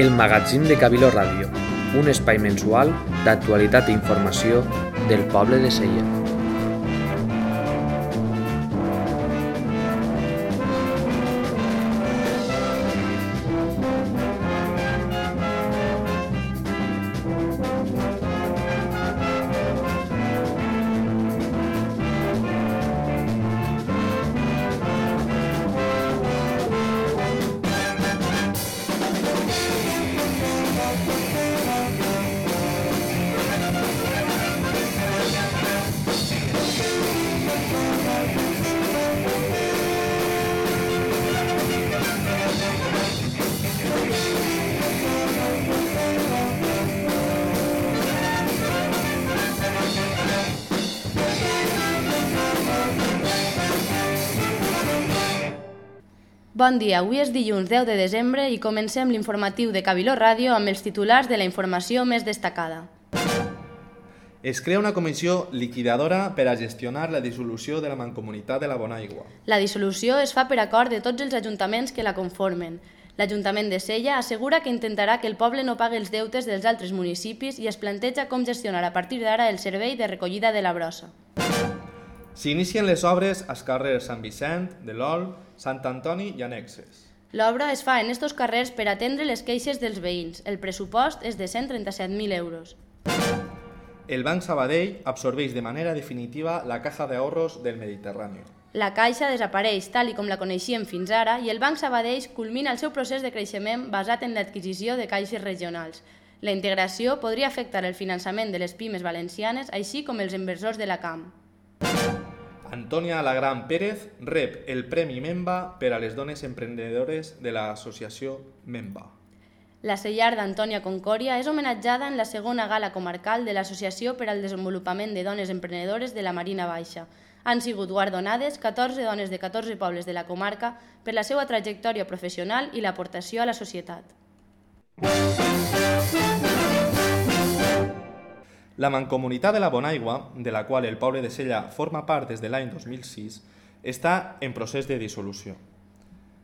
El magazín de Cabilo Ràdio, un espai mensual d'actualitat i informació del poble de Sella. Bon dia, avui és dilluns 10 de desembre i comencem l'informatiu de Cabiló Ràdio amb els titulars de la informació més destacada. Es crea una comissió liquidadora per a gestionar la dissolució de la Mancomunitat de la Bonaigua. La dissolució es fa per acord de tots els ajuntaments que la conformen. L'Ajuntament de Sella assegura que intentarà que el poble no pagui els deutes dels altres municipis i es planteja com gestionar a partir d'ara el servei de recollida de la brossa. S'inicien les obres als carrers Sant Vicent, de l'Ol, Sant Antoni i annexes. L'obra es fa en estos carrers per atendre les queixes dels veïns. El pressupost és de 137.000 euros. El Banc Sabadell absorbeix de manera definitiva la Caja de Ahorros del Mediterrani. La Caixa desapareix tal i com la coneixíem fins ara i el Banc Sabadell culmina el seu procés de creixement basat en l'adquisició de caixes regionals. La integració podria afectar el finançament de les pimes valencianes, així com els inversors de la CAM. Antònia Alagran Pérez rep el Premi Memba per a les dones emprenedores de l'associació Memba. La sellar d'Antònia Concòria és homenatjada en la segona gala comarcal de l'Associació per al Desenvolupament de Dones Emprenedores de la Marina Baixa. Han sigut guardonades 14 dones de 14 pobles de la comarca per la seva trajectòria professional i l'aportació a la societat. La Mancomunitat de la Bonaigua, de la qual el poble de Sella forma part des de l'any 2006, està en procés de dissolució.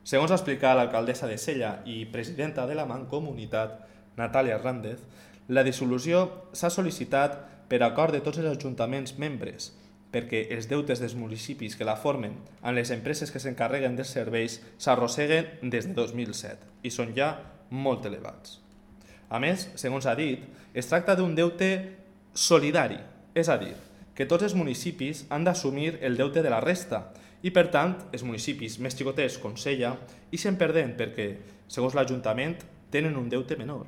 Segons ha explicat l'alcaldessa de Sella i presidenta de la Mancomunitat, Natàlia Hernández, la dissolució s'ha sol·licitat per acord de tots els ajuntaments membres, perquè els deutes dels municipis que la formen amb les empreses que s'encarreguen dels serveis s'arrosseguen des de 2007 i són ja molt elevats. A més, segons ha dit, es tracta d'un deute solidari, és a dir, que tots els municipis han d'assumir el deute de la resta i, per tant, els municipis més xicotets com Sella hi se'n perden perquè, segons l'Ajuntament, tenen un deute menor.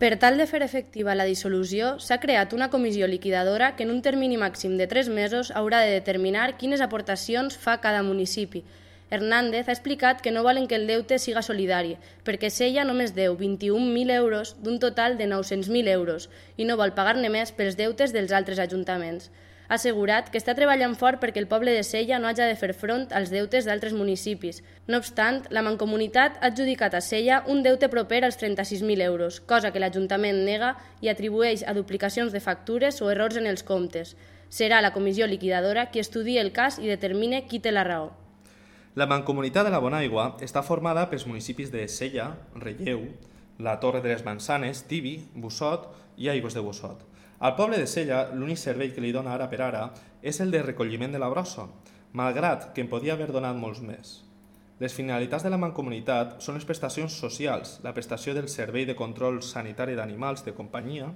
Per tal de fer efectiva la dissolució, s'ha creat una comissió liquidadora que en un termini màxim de 3 mesos haurà de determinar quines aportacions fa cada municipi, Hernández ha explicat que no volen que el deute siga solidari, perquè Sella només deu 21.000 euros d'un total de 900.000 euros i no vol pagar-ne més pels deutes dels altres ajuntaments. Ha assegurat que està treballant fort perquè el poble de Sella no hagi de fer front als deutes d'altres municipis. No obstant, la Mancomunitat ha adjudicat a Sella un deute proper als 36.000 euros, cosa que l'Ajuntament nega i atribueix a duplicacions de factures o errors en els comptes. Serà la comissió liquidadora qui estudi el cas i determine qui té la raó. La Mancomunitat de la Bonaigua està formada pels municipis de Sella, Relleu, la Torre de les Mansanes, Tibi, Bussot i Aigües de Bussot. Al poble de Sella, l'únic servei que li dona ara per ara és el de recolliment de la brossa, malgrat que en podia haver donat molts més. Les finalitats de la Mancomunitat són les prestacions socials, la prestació del servei de control sanitari d'animals de companyia,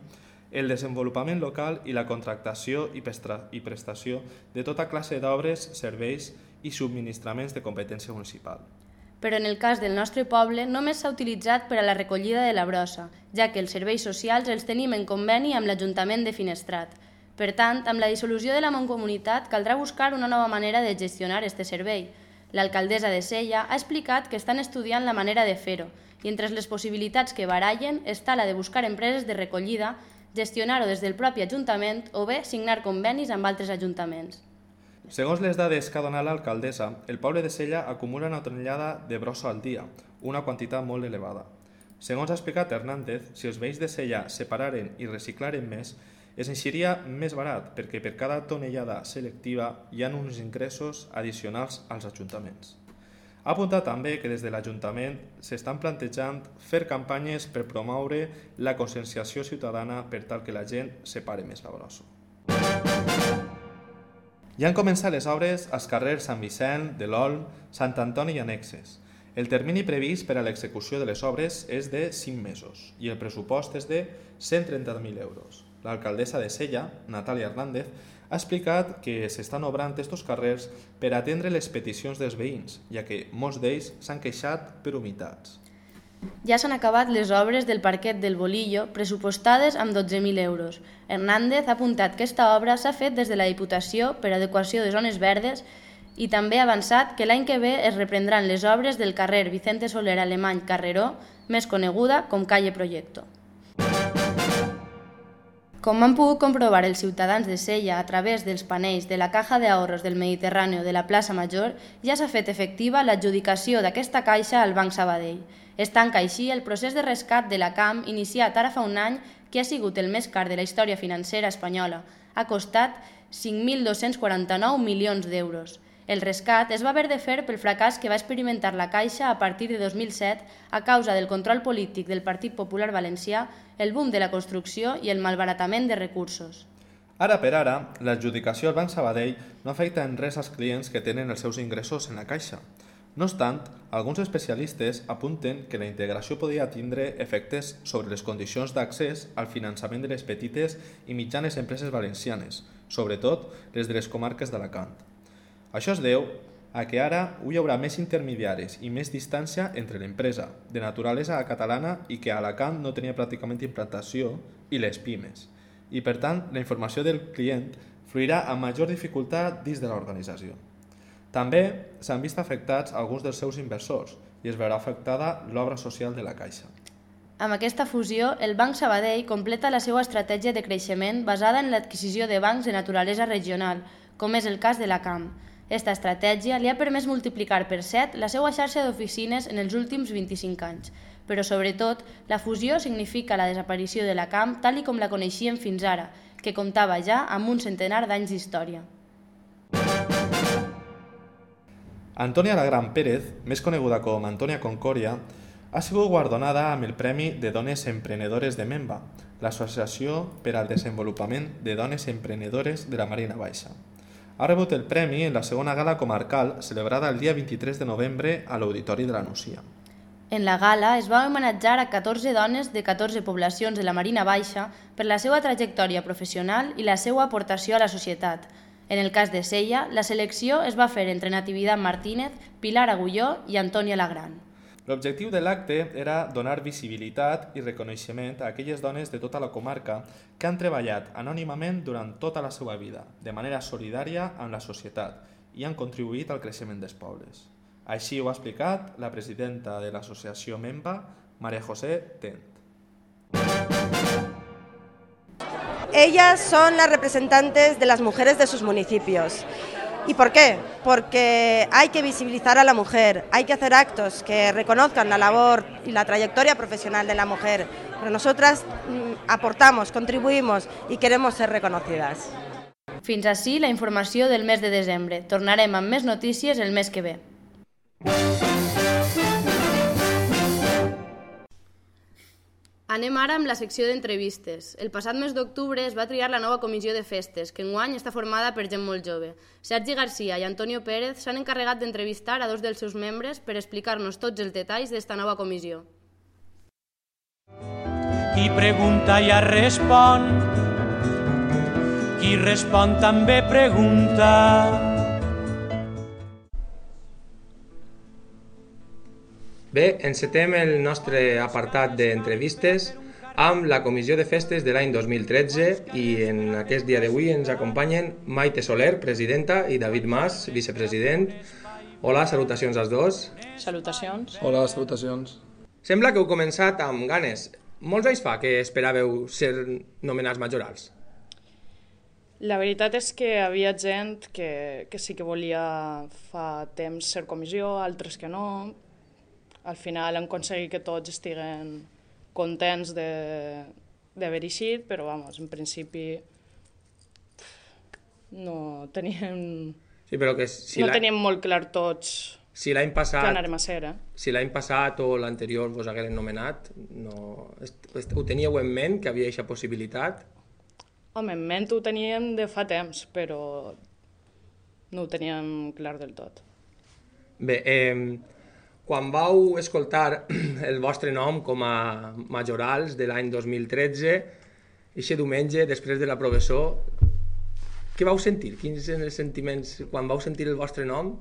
el desenvolupament local i la contractació i prestació de tota classe d'obres, serveis i subministraments de competència municipal. Però en el cas del nostre poble només s'ha utilitzat per a la recollida de la brossa, ja que els serveis socials els tenim en conveni amb l'Ajuntament de Finestrat. Per tant, amb la dissolució de la Mancomunitat caldrà buscar una nova manera de gestionar este servei. L'alcaldessa de Sella ha explicat que estan estudiant la manera de fer-ho i entre les possibilitats que barallen està la de buscar empreses de recollida, gestionar-ho des del propi Ajuntament o bé signar convenis amb altres ajuntaments. Segons les dades que ha donat l'alcaldessa, el poble de Sella acumula una tonellada de brossa al dia, una quantitat molt elevada. Segons ha explicat Hernández, si els veïns de Sella separaren i reciclaren més, es eixiria més barat perquè per cada tonellada selectiva hi ha uns ingressos addicionals als ajuntaments. Ha apuntat també que des de l'Ajuntament s'estan plantejant fer campanyes per promoure la conscienciació ciutadana per tal que la gent separe més la brossa. Ja han començat les obres als carrers Sant Vicent, de l'Olm, Sant Antoni i annexes. El termini previst per a l'execució de les obres és de 5 mesos i el pressupost és de 130.000 euros. L'alcaldessa de Sella, Natàlia Hernández, ha explicat que s'estan obrant estos carrers per atendre les peticions dels veïns, ja que molts d'ells s'han queixat per humitats. Ja s'han acabat les obres del parquet del Bolillo, pressupostades amb 12.000 euros. Hernández ha apuntat que aquesta obra s'ha fet des de la Diputació per adequació de zones verdes i també ha avançat que l'any que ve es reprendran les obres del carrer Vicente Soler Alemany Carreró, més coneguda com Calle Proyecto. Com han pogut comprovar els ciutadans de Sella a través dels panells de la Caja de Ahorros del Mediterrani de la plaça Major, ja s'ha fet efectiva l'adjudicació d'aquesta caixa al Banc Sabadell. Es tanca així el procés de rescat de la CAM iniciat ara fa un any que ha sigut el més car de la història financera espanyola. Ha costat 5.249 milions d'euros. El rescat es va haver de fer pel fracàs que va experimentar la Caixa a partir de 2007 a causa del control polític del Partit Popular Valencià, el boom de la construcció i el malbaratament de recursos. Ara per ara, l'adjudicació al Banc Sabadell no afecta en res als clients que tenen els seus ingressos en la Caixa. No obstant, alguns especialistes apunten que la integració podria tindre efectes sobre les condicions d'accés al finançament de les petites i mitjanes empreses valencianes, sobretot les de les comarques d'Alacant. Això es deu a que ara hi haurà més intermediaris i més distància entre l'empresa, de naturalesa catalana i que a Alacant no tenia pràcticament implantació, i les pimes. I per tant, la informació del client fluirà amb major dificultat dins de l'organització. També s'han vist afectats alguns dels seus inversors i es veurà afectada l'obra social de la Caixa. Amb aquesta fusió, el Banc Sabadell completa la seva estratègia de creixement basada en l'adquisició de bancs de naturalesa regional, com és el cas de la CAM. Esta estratègia li ha permès multiplicar per 7 la seva xarxa d'oficines en els últims 25 anys, però sobretot la fusió significa la desaparició de la CAM tal i com la coneixíem fins ara, que comptava ja amb un centenar d'anys d'història. Antònia Lagran Pérez, més coneguda com Antònia Concòria, ha sigut guardonada amb el Premi de Dones Emprenedores de Memba, l'Associació per al Desenvolupament de Dones Emprenedores de la Marina Baixa. Ha rebut el premi en la segona gala comarcal celebrada el dia 23 de novembre a l'Auditori de la Nucia. En la gala es va homenatjar a 14 dones de 14 poblacions de la Marina Baixa per la seva trajectòria professional i la seva aportació a la societat, en el cas de Sella, la selecció es va fer entre Natividad Martínez, Pilar Agulló i Antònia Lagran. L'objectiu de l'acte era donar visibilitat i reconeixement a aquelles dones de tota la comarca que han treballat anònimament durant tota la seva vida, de manera solidària amb la societat i han contribuït al creixement dels pobles. Així ho ha explicat la presidenta de l'associació Memba, Maria José Tent. Ellas son las representantes de las mujeres de sus municipios. ¿Y por qué? Porque hay que visibilizar a la mujer, hay que hacer actos que reconozcan la labor y la trayectoria profesional de la mujer. Pero nosotras mm, aportamos, contribuimos y queremos ser reconocidas. Fins així la informació del mes de desembre. Tornarem amb més notícies el mes que ve. Anem ara amb la secció d'entrevistes. El passat mes d'octubre es va triar la nova comissió de festes, que enguany està formada per gent molt jove. Sergi Garcia i Antonio Pérez s'han encarregat d'entrevistar a dos dels seus membres per explicar-nos tots els detalls d'esta nova comissió. Qui pregunta ja respon, qui respon també pregunta. Bé, encetem el nostre apartat d'entrevistes amb la Comissió de Festes de l'any 2013 i en aquest dia d'avui ens acompanyen Maite Soler, presidenta, i David Mas, vicepresident. Hola, salutacions als dos. Salutacions. Hola, salutacions. Sembla que heu començat amb ganes. Molts anys fa que esperàveu ser nomenats majorals. La veritat és que havia gent que, que sí que volia fa temps ser comissió, altres que no, al final hem aconseguit que tots estiguen contents d'haver eixit, però vamos, en principi no teníem, Sí, però que si no teníem molt clar tots Si l'any que passat, anarem a ser, eh? si l'any passat o l'anterior vos hagueren nomenat, no, ho teníeu en ment que havia aquesta possibilitat? Home, en ment ho teníem de fa temps, però no ho teníem clar del tot. Bé, eh, quan vau escoltar el vostre nom com a majorals de l'any 2013, eixe diumenge, després de la professor, què vau sentir? Quins eren els sentiments quan vau sentir el vostre nom?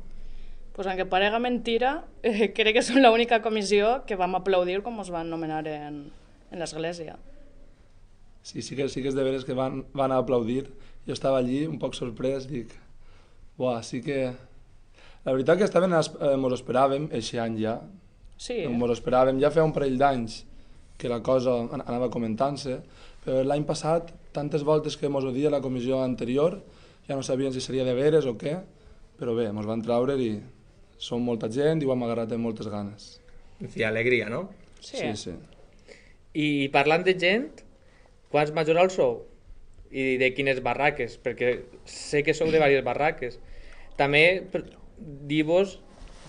Pues aunque parega mentira, eh, crec que som l'única comissió que vam aplaudir com ens van nomenar en, en l'església. Sí, sí que, sí que és de veres que van, van aplaudir. Jo estava allí un poc sorprès, dic, buah, sí que... La veritat que estaven, es- eh, mos esperàvem, eixe any ja, Sí, mos esperàvem, ja feia un parell d'anys que la cosa an- anava comentant-se, però l'any passat, tantes voltes que mos odia la comissió anterior, ja no sabien si seria de veres o què, però bé, mos van traure i som molta gent i ho hem agarrat amb moltes ganes. En fi, alegria, no? sí. sí. sí. I parlant de gent, quants majorals sou? I de quines barraques? Perquè sé que sou de diverses barraques. També dir-vos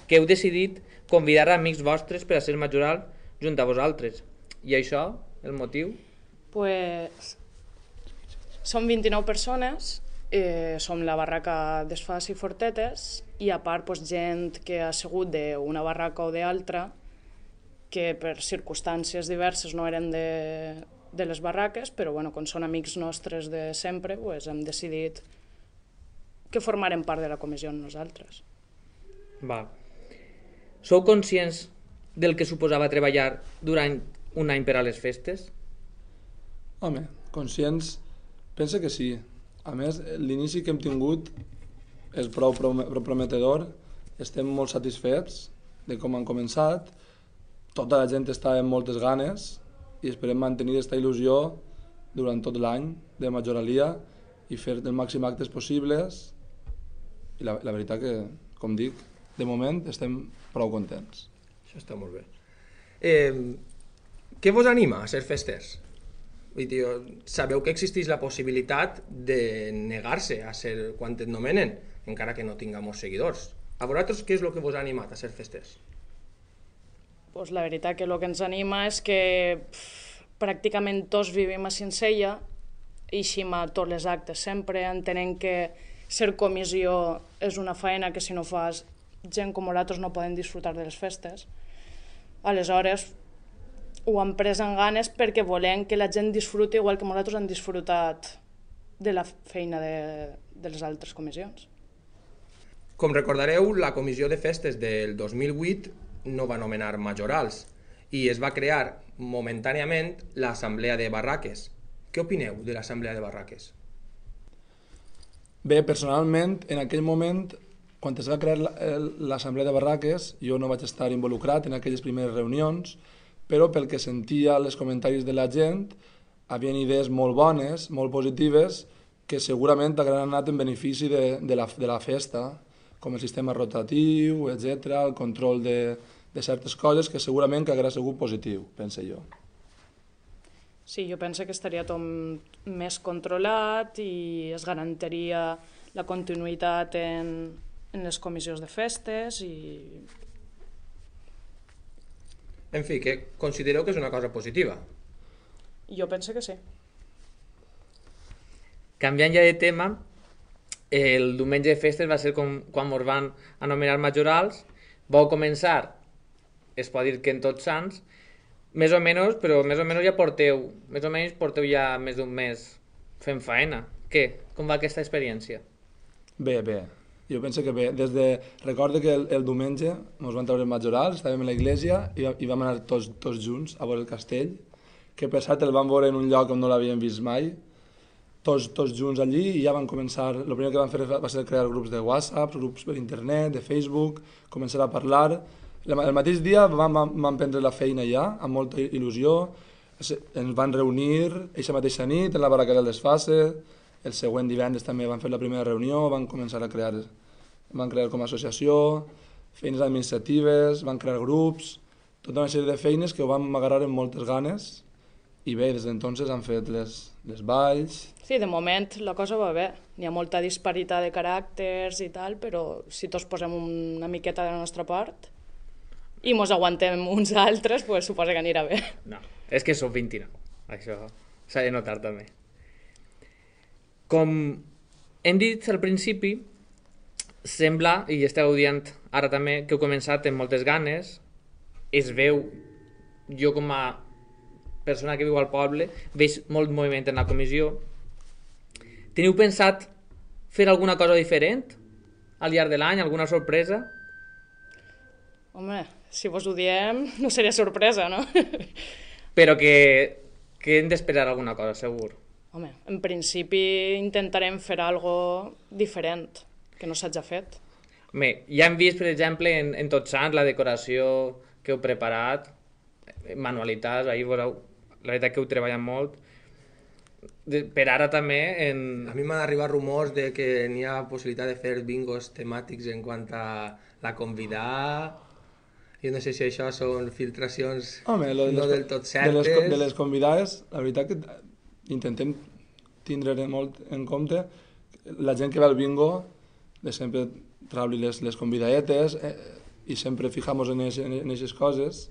que heu decidit convidar amics vostres per a ser majoral junt a vosaltres. I això, el motiu? Pues, som 29 persones, eh, som la barraca d'Esfas i Fortetes, i a part pues, gent que ha sigut d'una barraca o d'altra, que per circumstàncies diverses no eren de, de les barraques, però bueno, com són amics nostres de sempre, pues, hem decidit que formarem part de la comissió nosaltres. Va. Sou conscients del que suposava treballar durant un any per a les festes? Home, conscients, pensa que sí. A més, l'inici que hem tingut és prou prom- prou prometedor, estem molt satisfets de com han començat, tota la gent està amb moltes ganes i esperem mantenir aquesta il·lusió durant tot l'any de majoralia i fer el màxim actes possibles i la, la veritat que, com dic, de moment estem prou contents. Això està molt bé. Eh, què vos anima a ser festers? Vull dir, sabeu que existeix la possibilitat de negar-se a ser quan et nomenen, encara que no tinga molts seguidors. A vosaltres què és el que vos ha animat a ser festers? Pues la veritat que el que ens anima és que pff, pràcticament tots vivim a Cincella, eixim a tots els actes sempre, entenent que ser comissió és una feina que si no fas gent com nosaltres no poden disfrutar de les festes. Aleshores, ho hem pres en ganes perquè volem que la gent disfruti igual que nosaltres hem disfrutat de la feina de, de les altres comissions. Com recordareu, la comissió de festes del 2008 no va nomenar majorals i es va crear momentàniament l'Assemblea de Barraques. Què opineu de l'Assemblea de Barraques? Bé, personalment, en aquell moment, quan es va crear el- l'Assemblea de Barraques, jo no vaig estar involucrat en aquelles primeres reunions, però pel que sentia els comentaris de la gent, havien idees molt bones, molt positives, que segurament hagueren anat en benefici de, de, la, de la festa, com el sistema rotatiu, etc, el control de, de certes coses que segurament que haguera sigut positiu, pense jo. Sí, jo penso que estaria tot més controlat i es garantiria la continuïtat en, en les comissions de festes i En fi, que considereu que és una cosa positiva. jo penso que sí. Canviant ja de tema, el diumenge de festes va ser com quan ens van anomenar majorals, vau començar, es pot dir que en tots sants, més o menys, però més o menys ja porteu, més o menys porteu ja més d'un mes fent faena. Què? Com va aquesta experiència? Bé, bé. Jo penso que bé. Des de... Recordo que el, el diumenge ens van treure el majoral, estàvem a la iglesia i, i vam anar tots, tots junts a veure el castell, que per cert el vam veure en un lloc on no l'havíem vist mai, tots, tots junts allí i ja van començar, el primer que van fer va ser crear grups de WhatsApp, grups per internet, de Facebook, començar a parlar. El, mateix dia vam, vam, prendre la feina ja, amb molta il·lusió, ens van reunir aquesta mateixa nit en la barraca del desfase, el següent divendres també van fer la primera reunió, van començar a crear, van crear com a associació, feines administratives, van crear grups, tota una sèrie de feines que ho vam agarrar amb moltes ganes i bé, des d'entonces han fet les, les balls, Sí, de moment la cosa va bé. N'hi ha molta disparitat de caràcters i tal, però si tots posem una miqueta de la nostra part i mos aguantem uns altres, pues, suposa que anirà bé. No, és que sóc 29. Això s'ha de notar també. Com hem dit al principi, sembla, i esteu dient ara també, que heu començat amb moltes ganes, es veu, jo com a persona que viu al poble, veig molt moviment en la comissió. Teniu pensat fer alguna cosa diferent al llarg de l'any, alguna sorpresa? Home, si vos ho diem, no seria sorpresa, no? Però que, que hem d'esperar alguna cosa, segur. Home, en principi intentarem fer algo diferent, que no s'hagi fet. Home, ja hem vist, per exemple, en, en Tots Sants, la decoració que heu preparat, manualitats, ahir veureu, la veritat que heu treballat molt. De, per ara també, en... A mi m'han arribat rumors de que n'hi ha possibilitat de fer bingos temàtics en quant a la convidar. Jo no sé si això són filtracions Home, lo de no les, del tot de certes. les, co- de les convidades, la veritat que intentem tindre molt en compte la gent que va al bingo de sempre treure les, les convidadetes eh, i sempre fijamos en aquestes coses.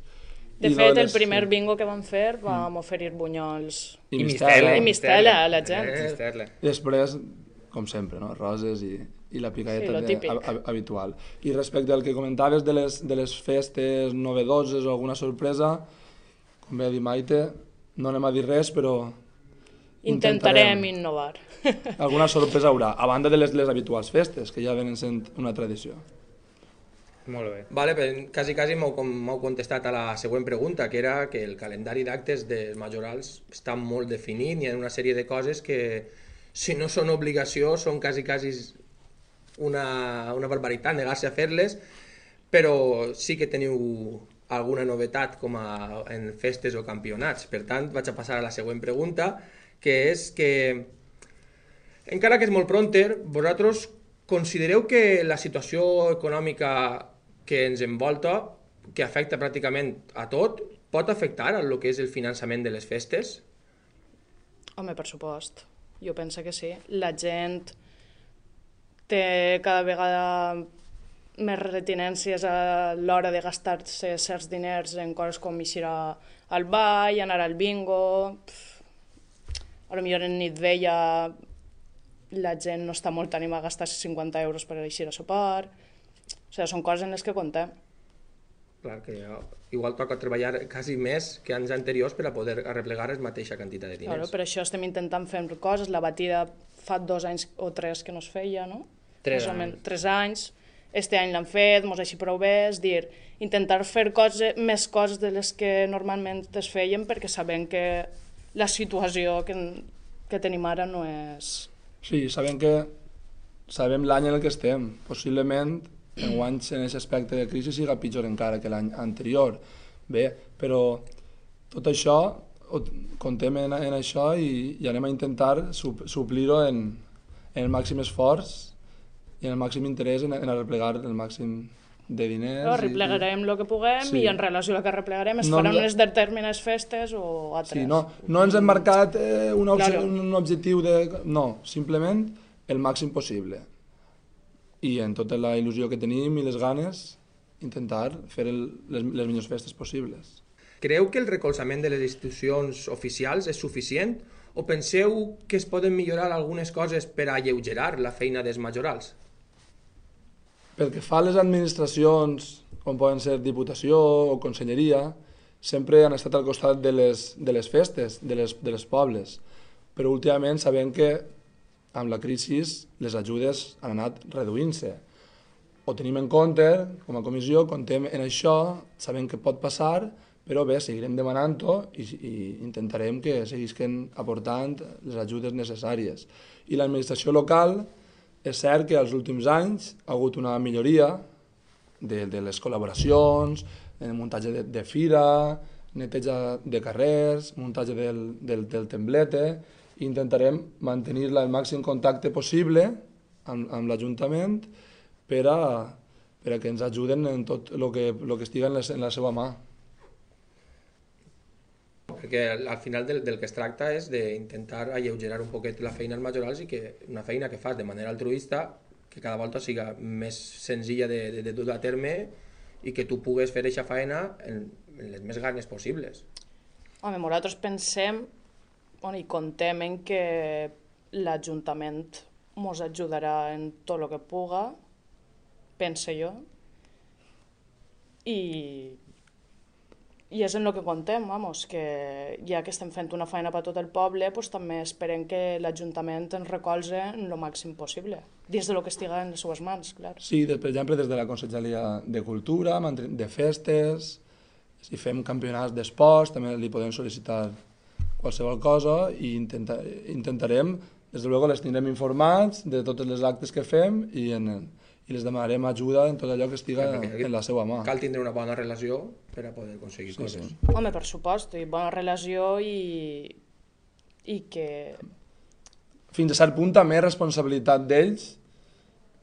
De I fet, el les- primer bingo que vam fer vam oferir bunyols I, I mistela. i mistela a la gent. Eh. I després, com sempre, no? roses i, i la Sí, picadeta lo de- hab- habitual. I respecte al que comentaves de les, de les festes novedoses o alguna sorpresa, com bé ha dit Maite, no anem a dir res, però Intentarem innovar. alguna sorpresa haurà, a banda de les, les habituals festes, que ja venen sent una tradició. Molt bé. Vale, però quasi, quasi m'heu com- m'heu contestat a la següent pregunta, que era que el calendari d'actes dels majorals està molt definit, hi ha una sèrie de coses que, si no són obligació, són quasi, quasi una, una barbaritat negar-se a fer-les, però sí que teniu alguna novetat com a, en festes o campionats. Per tant, vaig a passar a la següent pregunta, que és que, encara que és molt pronter, vosaltres considereu que la situació econòmica que ens envolta, que afecta pràcticament a tot, pot afectar lo que és el finançament de les festes? Home, per supost. Jo penso que sí. La gent té cada vegada més retinències a l'hora de gastar-se certs diners en coses com eixir al ball, anar al bingo... Pff, a lo millor en nit vella la gent no està molt ànima a gastar-se 50 euros per eixir a sopar... O sigui, són coses en les que comptem. Clar que eh, igual toca treballar quasi més que anys anteriors per a poder arreplegar la mateixa quantitat de Claro, diners. per això estem intentant fer coses. La batida fa dos anys o tres que no es feia, no? Tres anys. menys, tres anys. Este any l'han fet, mos així prou bé, és dir, intentar fer coses, més coses de les que normalment es feien perquè sabem que la situació que, que tenim ara no és... Sí, sabem que sabem l'any en el que estem. Possiblement en anys en aquest aspecte de crisi siga pitjor encara que l'any anterior. Bé, però tot això contem en, en això i, i anem a intentar sup, suplir-ho en, en el màxim esforç i en el màxim interès en, en arreplegar el màxim de diners. Però i- replegarem el que puguem Sí. i en relació al que replegarem es No faran ens- unes determinades festes o altres. Sí, no, no ens hem marcat eh, un, obje, Claro. un objectiu de... No, simplement el màxim possible. I en tota la il·lusió que tenim i les ganes, intentar fer el, les, les millors festes possibles. Creu que el recolzament de les institucions oficials és suficient o penseu que es poden millorar algunes coses per a alleugerar la feina dels majorals? Pel que fa a les administracions, com poden ser Diputació o Conselleria, sempre han estat al costat de les, de les festes, de les, de les pobles. Però últimament sabem que amb la crisi les ajudes han anat reduint-se. Ho tenim en compte, com a comissió, contem en això, sabem que pot passar, però bé, seguirem demanant-ho i, i intentarem que seguisquen aportant les ajudes necessàries. I l'administració local, és cert que als últims anys ha hagut una milloria de, de les col·laboracions, el muntatge de, de fira, neteja de carrers, muntatge del, del, del temblete, intentarem mantenir-la el màxim contacte possible amb, amb l'Ajuntament per a, per a que ens ajuden en tot el que, lo que estiga en en la seva mà. Perquè al al final del, del que es tracta és d'intentar alleugerar un poquet la feina als majorals i que una feina que fas de manera altruista que cada volta siga més senzilla de, de, de dur a terme i que tu pugues fer aquesta feina en, en les més ganes possibles. Home, nosaltres pensem bueno, i contem en que l'Ajuntament ens ajudarà en tot el que puga, pense jo, i, i és en el que contem, vamos, que ja que estem fent una feina per tot el poble, pues, també esperem que l'Ajuntament ens recolze en el màxim possible, dins de lo que estiga en les seues mans, clar. Sí, de, per exemple, des de la Conselleria de Cultura, de festes, si fem campionats d'esports, també li podem sol·licitar qualsevol cosa i intenta, intentarem, des de luego les tindrem informats de totes les actes que fem i, en, i les demanarem ajuda en tot allò que estiga en la seva mà. Cal tindre una bona relació per a poder aconseguir Sí, coses. sí. Home, per supost, i bona relació i, i que... fins a cert punt també és responsabilitat d'ells,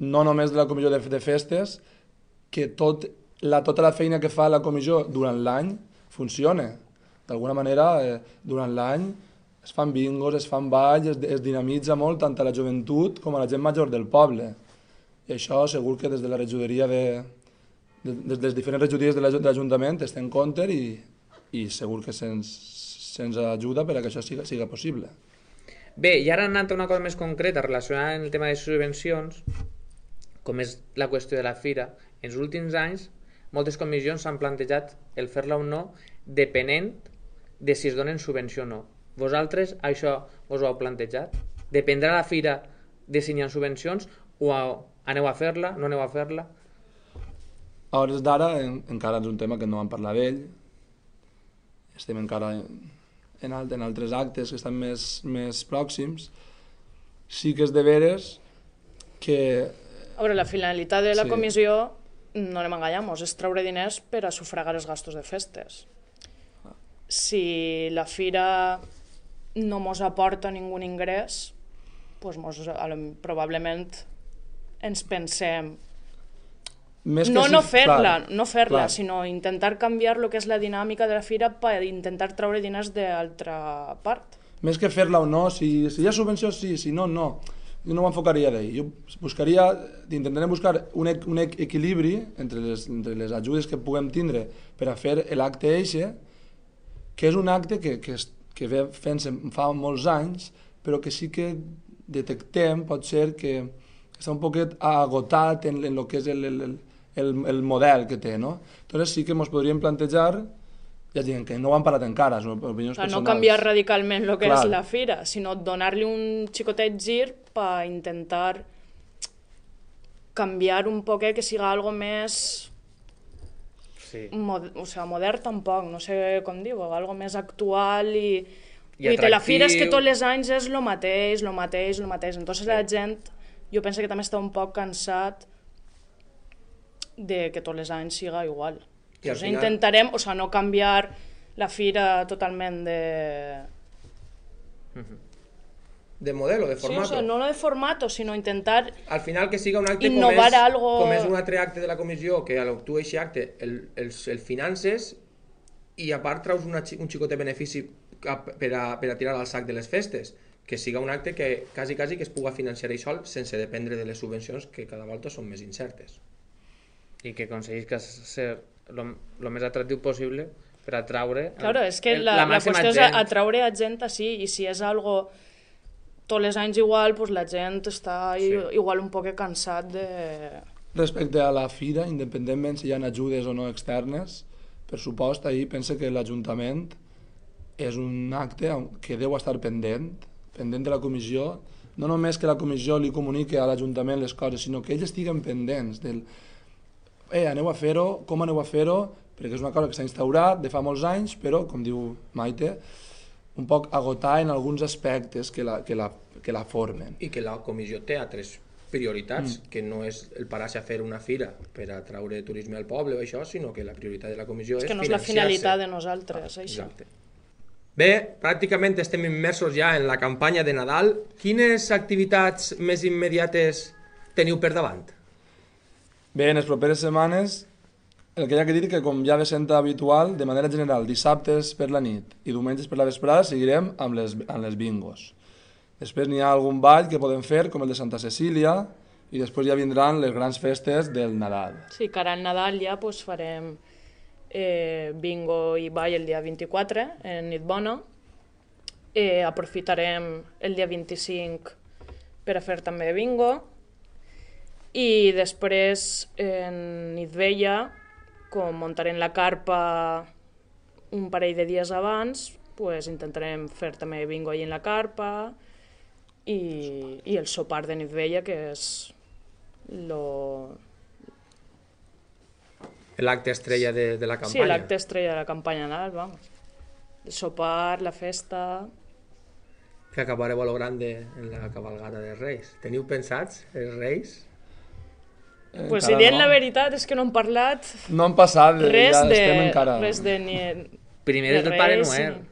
no només de la comissió de, de festes, que tot, la, tota la feina que fa la comissió durant l'any funcione. D'alguna manera, eh, durant l'any es fan bingos, es fan balls, es, es dinamitza molt tant a la joventut com a la gent major del poble. I això segur que des de la regidoria de, de, des de les diferents regidories de l'Aju- de l'Ajuntament es té en compte i, i segur que se'ns se'ns ajuda per a que això siga, siga possible. Bé, i ara anant a una cosa més concreta relacionada amb el tema de subvencions, com és la qüestió de la fira, en els últims anys moltes comissions s'han plantejat el fer-la o no depenent de si es donen subvenció o no. Vosaltres això us ho heu plantejat? Dependrà la fira de si n'hi ha subvencions o aneu a fer-la, no aneu a fer-la? A hores d'ara en, encara és un tema que no vam parlar d'ell. Estem encara en, en, alt, en altres actes que estan més, més pròxims. Sí que és de veres que A veure, la finalitat de la Sí. comissió, no anem a enganyar-nos, és treure diners per a sufragar els gastos de festes. Si la fira no mos aporta ningú ingrés, pues mos, probablement ens pensem més no, que no fer-la, no fer-la, clar. sinó intentar canviar el que és la dinàmica de la fira per intentar treure diners d'altra part. Més que fer-la o no, si, si hi ha subvenció sí, si no, no. Jo no ho enfocaria d'ahir. Jo buscaria, intentarem buscar un, un equ- equilibri entre les, entre les ajudes que puguem tindre per a fer l'acte eixe, que és un acte que, que, es, que ve fent-se fa molts anys, però que sí que detectem, pot ser que està un poquet agotat en, en el que és el, el, el, el, el model que té, no? Entonces sí que ens podríem plantejar, ja diuen que no ho han parlat encara, són opinions sigui, no personals. canviar radicalment el que Clar. és la fira, sinó donar-li un xicotet gir per intentar canviar un poquet que siga algo més Sí. mod o sea, modern tampoc, no sé com dir algo més actual i, I dir, la fira és que tots els anys és el mateix, el mateix, el mateix. Entonces la gent, jo penso que també està un poc cansat de que tots els anys siga igual. I final- intentarem, o sea, no canviar la fira totalment de... De model o de Sí, o sea, no de formato, sinó intentar... Al final que siga un acte Innovar com és, algo- com és un altre acte de la comissió, que tu aquest acte el, el, el finances i a part traus una, un xicot de benefici per a, per a tirar al sac de les festes, que siga un acte que quasi, quasi que es puga financiar ell sol sense dependre de les subvencions que cada volta són més incertes. I que aconseguís ser el més atractiu possible per atraure Claro, és que el- la, la, màxima qüestió és gent. atraure a gent així, i si és algo tots els anys igual, pues la gent està Sí. igual un poc cansat de... Respecte a la fira, independentment si hi ha ajudes o no externes, per supost, ahir pense que l'Ajuntament és un acte que deu estar pendent, pendent de la comissió, no només que la comissió li comuniqui a l'Ajuntament les coses, sinó que ells estiguen pendents del eh, aneu a fer-ho, com aneu a fer-ho, perquè és una cosa que s'ha instaurat de fa molts anys, però, com diu Maite, un poc agotar en alguns aspectes que la, que la, que la formen. I que la comissió té altres prioritats, mm. que no és el parar-se a fer una fira per atraure turisme al poble o això, sinó que la prioritat de la comissió És és, que no és la finalitat de nosaltres, això. Exacte. Bé, pràcticament estem immersos ja en la campanya de Nadal. Quines activitats més immediates teniu per davant? Bé, en les properes setmanes El que hi ha que dir que, com ja ve sent habitual, de manera general, dissabtes per la nit i diumenges per la vesprada seguirem amb les, amb les bingos. Després n'hi ha algun ball que podem fer, com el de Santa Cecília, i després ja vindran les grans festes del Nadal. Sí, cara al Nadal ja pues, farem eh, bingo i ball el dia 24, en nit bona. Eh, aprofitarem el dia 25 per a fer també bingo. I després, en nit vella, com muntarem la carpa un parell de dies abans, pues intentarem fer també bingo allà en la carpa i, i el sopar de nit vella, que és lo... L'acte estrella de, de la Sí, campanya. l'acte estrella de la campanya Nadal, vamos. El sopar, la festa... Que acabareu a lo grande en la cabalgata dels Reis. Teniu pensats, els Reis? Eh, Pues si dient no. la veritat és que no hem parlat No han passat, res ja de... estem encara... Res de ni... Primer de és el Pare Reis, Noel. ni-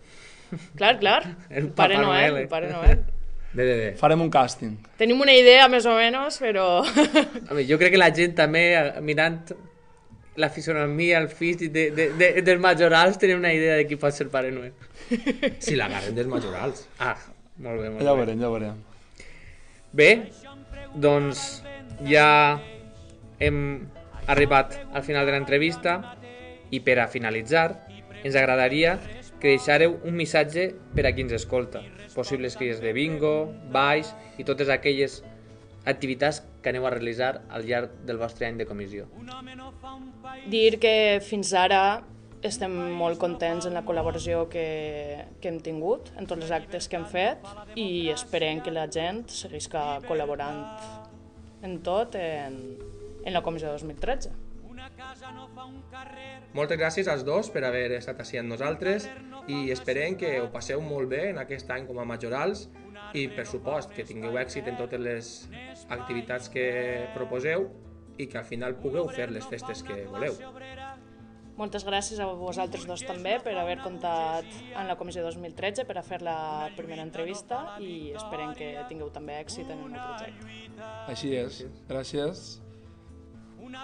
Clar, clar. El Pare Noel, Noel, eh? el Pare Noel. Bé, bé, bé. Farem un càsting. Tenim una idea més o menys, però... Home, jo crec que la gent també, eh, mirant la fisonomia, el físic de, de, de, dels majorals, tenen una idea de qui pot ser Pare Noel. Si l'agarren dels majorals. Ah, molt bé, molt Ja ho bé. veurem, ja veurem. Bé, doncs ja hem arribat al final de l'entrevista i per a finalitzar ens agradaria que deixareu un missatge per a qui ens escolta. Possibles cries de bingo, balls i totes aquelles activitats que aneu a realitzar al llarg del vostre any de comissió. Dir que fins ara estem molt contents en la col·laboració que, que hem tingut en tots els actes que hem fet i esperem que la gent seguisca col·laborant en tot en, en la comissió 2013. Moltes gràcies als dos per haver estat així amb nosaltres i esperem que ho passeu molt bé en aquest any com a majorals i, per supost, que tingueu èxit en totes les activitats que proposeu i que al final pugueu fer les festes que voleu. Moltes gràcies a vosaltres dos també per haver comptat en la comissió 2013 per a fer la primera entrevista i esperem que tingueu també èxit en el meu projecte. Així és. Gràcies.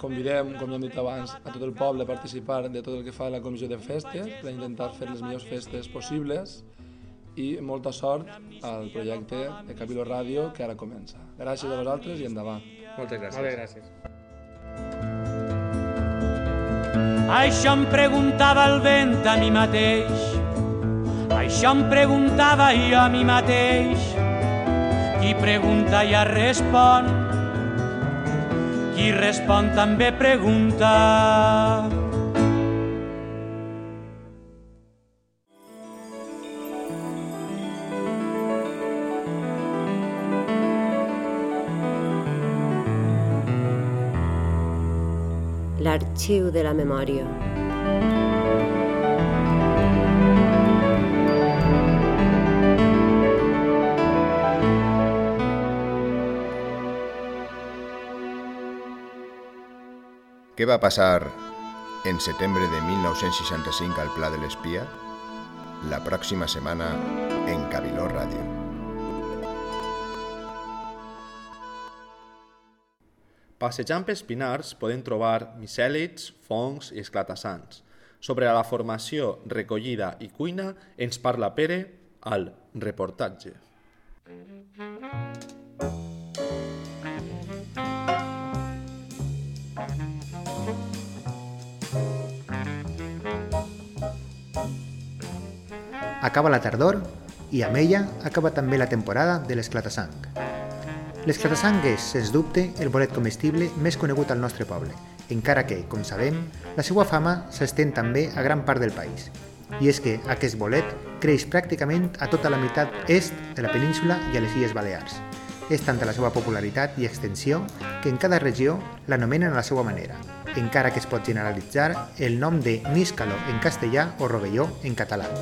Convidem, com ja hem dit abans, a tot el poble a participar de tot el que fa la comissió de festes per a intentar fer les millors festes possibles i molta sort al projecte de Capilo Ràdio que ara comença. Gràcies a vosaltres i endavant. Moltes gràcies. Molt bé, gràcies. Això em preguntava el vent a mi mateix. Això em preguntava jo a mi mateix. Qui pregunta ja respon. Qui respon també pregunta. L'arxiu de la memòria. Què va passar en setembre de 1965 al Pla de l'Espia? La pròxima setmana en Cabiló Ràdio. Passejant pels Pinars podem trobar micèlids, fongs i esclatassants. Sobre la formació, recollida i cuina ens parla Pere al reportatge. Acaba la tardor i amb ella acaba també la temporada de l'esclatasang. L'esclatasang és, sens dubte, el bolet comestible més conegut al nostre poble, encara que, com sabem, la seva fama s'estén també a gran part del país. I és que aquest bolet creix pràcticament a tota la meitat est de la península i a les Illes Balears. És tanta la seva popularitat i extensió que en cada regió l'anomenen a la seva manera, encara que es pot generalitzar el nom de níscalo en castellà o rovelló en català.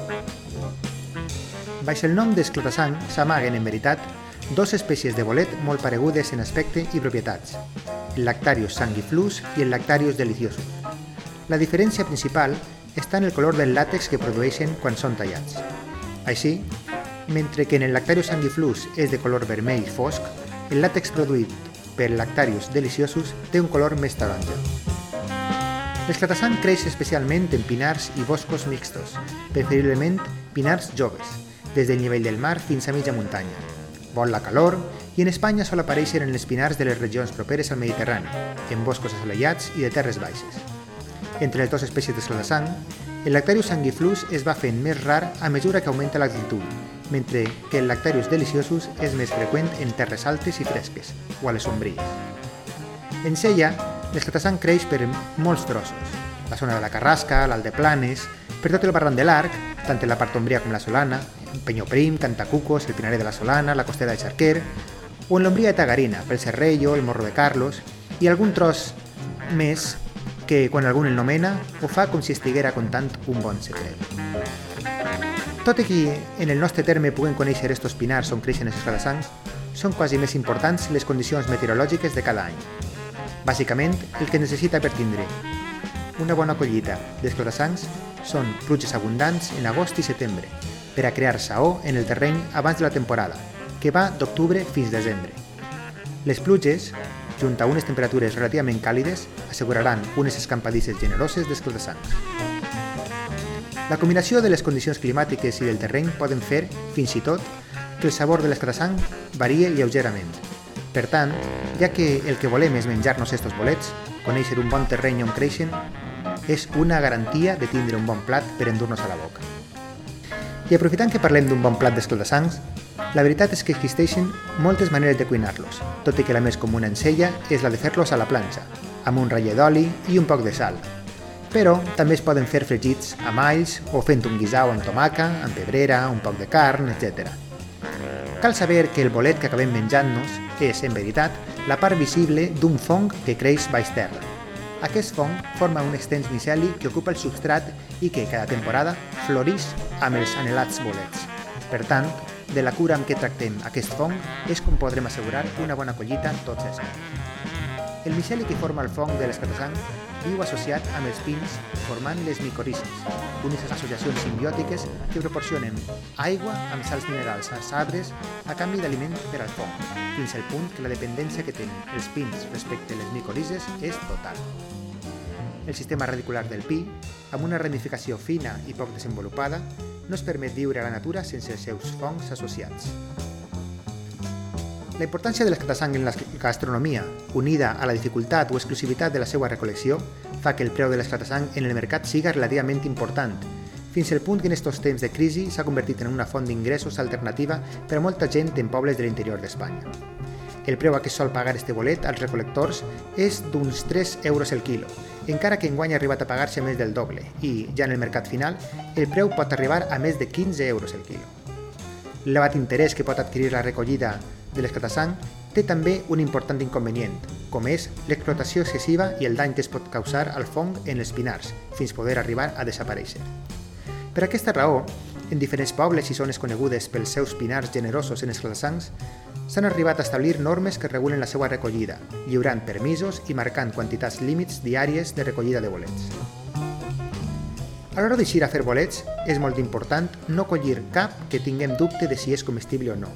Baix el nom d'esclotasang s'amaguen, en veritat, dos espècies de bolet molt paregudes en aspecte i propietats, el Lactarius sanguiflus i el Lactarius deliciosus. La diferència principal està en el color del làtex que produeixen quan són tallats. Així, mentre que en el Lactarius sanguiflus és de color vermell fosc, el làtex produït per Lactarius deliciosus té un color més taronja. L'esclatasang creix especialment en pinars i boscos mixtos, preferiblement pinars joves, des del nivell del mar fins a mitja muntanya. Vol la calor i en Espanya sol aparèixer en les pinars de les regions properes al Mediterrani, en boscos assolellats i de terres baixes. Entre les dues espècies d'esclatasang, el Lactarius sanguiflus es va fent més rar a mesura que augmenta l'altitud, mentre que el Lactarius deliciosus és més freqüent en terres altes i fresques, o a les sombries. En Sella, l'esclatasang creix per molts trossos, la zona de la Carrasca, l'Aldeplanes, per tot el barran de l'Arc, tant en la part ombria com la Solana, Penyoprim, Cantacucos, el Pinarer de la Solana, la Costera de Xarquer, o en l'ombria de Tagarina, pel Serrello, el Morro de Carlos, i algun tros més que, quan algú el nomena, ho fa com si estiguera contant un bon secret. Tot i que en el nostre terme puguem conèixer estos pinars on creixen els escalasangs, són quasi més importants les condicions meteorològiques de cada any. Bàsicament, el que necessita per tindre una bona collita d'esclatassancs són pluges abundants en agost i setembre, per a crear saó en el terreny abans de la temporada, que va d'octubre fins desembre. Les pluges, junt a unes temperatures relativament càlides, asseguraran unes escampadisses generoses d'esclatassancs. La combinació de les condicions climàtiques i del terreny poden fer, fins i tot, que el sabor de l'escratassang varie lleugerament. Per tant, ja que el que volem és menjar-nos estos bolets, conèixer un bon terreny on creixen, és una garantia de tindre un bon plat per endur-nos a la boca. I aprofitant que parlem d'un bon plat d'esclatassangs, la veritat és que existeixen moltes maneres de cuinar-los, tot i que la més comuna en sella és la de fer-los a la planxa, amb un ratllet d'oli i un poc de sal. Però també es poden fer fregits amb alls o fent un guisau amb tomaca, amb pebrera, un poc de carn, etc. Cal saber que el bolet que acabem menjant-nos és, en veritat, la part visible d'un fong que creix baix terra. Aquest fong forma un extens miceli que ocupa el substrat i que, cada temporada, floreix amb els anhelats bolets. Per tant, de la cura amb què tractem aquest fong és com podrem assegurar una bona collita tots els anys. El miceli que forma el fong de l'escatassang viu associat amb els pins formant les micorícies, unes associacions simbiòtiques que proporcionen aigua amb sals minerals als arbres a canvi d'aliment per al fong, fins al punt que la dependència que tenen els pins respecte a les micorícies és total. El sistema radicular del pi, amb una ramificació fina i poc desenvolupada, no es permet viure a la natura sense els seus fongs associats. La importància de l'escatassang en la gastronomia, unida a la dificultat o exclusivitat de la seva recolecció, fa que el preu de l'escatassang en el mercat siga relativament important, fins al punt que en estos temps de crisi s'ha convertit en una font d'ingressos alternativa per a molta gent en pobles de l'interior d'Espanya. El preu a què sol pagar este bolet als recolectors és d'uns 3 euros el quilo, encara que enguany ha arribat a pagar-se més del doble i, ja en el mercat final, el preu pot arribar a més de 15 euros el quilo. L'elevat interès que pot adquirir la recollida de l'escatassang té també un important inconvenient, com és l'explotació excessiva i el dany que es pot causar al fong en els pinars, fins poder arribar a desaparèixer. Per aquesta raó, en diferents pobles i zones conegudes pels seus pinars generosos en esclatassangs, s'han arribat a establir normes que regulen la seva recollida, lliurant permisos i marcant quantitats límits diàries de recollida de bolets. A l'hora d'eixir a fer bolets, és molt important no collir cap que tinguem dubte de si és comestible o no,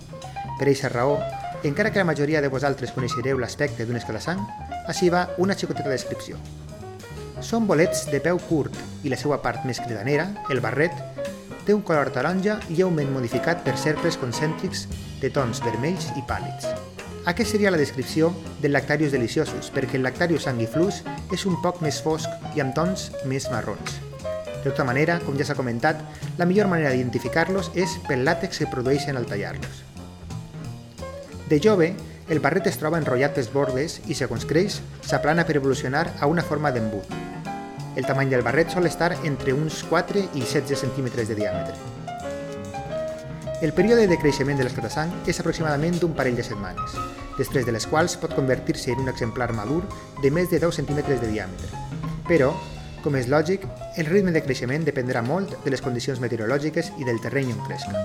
per aquesta raó, encara que la majoria de vosaltres coneixereu l'aspecte d'un escalassang, així va una xicoteta descripció. Són bolets de peu curt i la seva part més cridanera, el barret, té un color taronja lleument modificat per cercles concèntrics de tons vermells i pàl·lids. Aquesta seria la descripció del Lactarius deliciosus, perquè el Lactarius sanguiflus és un poc més fosc i amb tons més marrons. De tota manera, com ja s'ha comentat, la millor manera d'identificar-los és pel làtex que produeixen al tallar-los. De jove, el barret es troba enrotllat pels bordes i, segons creix, s'aplana per evolucionar a una forma d'embut. El tamany del barret sol estar entre uns 4 i 16 centímetres de diàmetre. El període de creixement de l'escatassang és aproximadament d'un parell de setmanes, després de les quals pot convertir-se en un exemplar madur de més de 10 centímetres de diàmetre. Però, com és lògic, el ritme de creixement dependrà molt de les condicions meteorològiques i del terreny on creixca.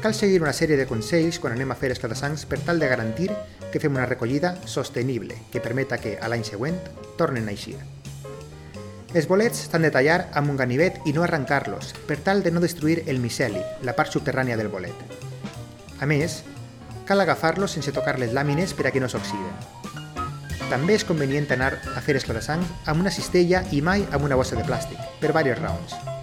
Cal seguir una sèrie de consells quan anem a fer esclatassancs per tal de garantir que fem una recollida sostenible que permeta que, a l'any següent, tornen a eixir. Els bolets s'han de tallar amb un ganivet i no arrencar-los, per tal de no destruir el miceli, la part subterrània del bolet. A més, cal agafar-los sense tocar les làmines per a que no s'oxiden. També és convenient anar a fer esclatar-sang amb una cistella i mai amb una bossa de plàstic, per diverses raons.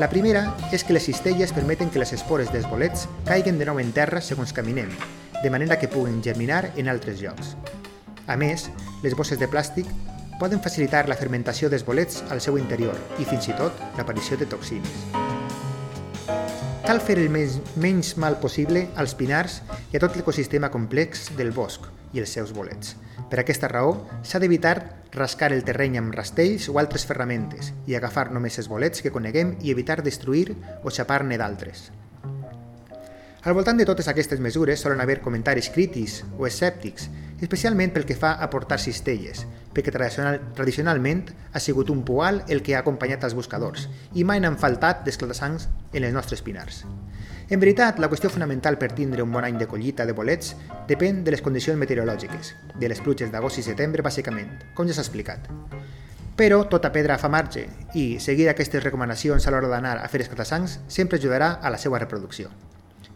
La primera és que les cistelles permeten que les espores dels bolets caiguen de nou en terra segons caminem, de manera que puguen germinar en altres llocs. A més, les bosses de plàstic poden facilitar la fermentació dels bolets al seu interior i fins i tot l'aparició de toxines. Cal fer el menys, menys mal possible als pinars i a tot l'ecosistema complex del bosc i els seus bolets. Per aquesta raó, s'ha d'evitar rascar el terreny amb rastells o altres ferramentes i agafar només els bolets que coneguem i evitar destruir o xapar-ne d'altres. Al voltant de totes aquestes mesures solen haver comentaris crítics o escèptics, especialment pel que fa a portar cistelles, perquè tradicional, tradicionalment ha sigut un poal el que ha acompanyat els buscadors i mai n'han faltat d'esclatasangs en les nostres pinars. En veritat, la qüestió fonamental per tindre un bon any de collita de bolets depèn de les condicions meteorològiques, de les pluges d'agost i setembre bàsicament, com ja s'ha explicat. Però tota pedra fa marge i seguir aquestes recomanacions a l'hora d'anar a fer esclatasangs sempre ajudarà a la seva reproducció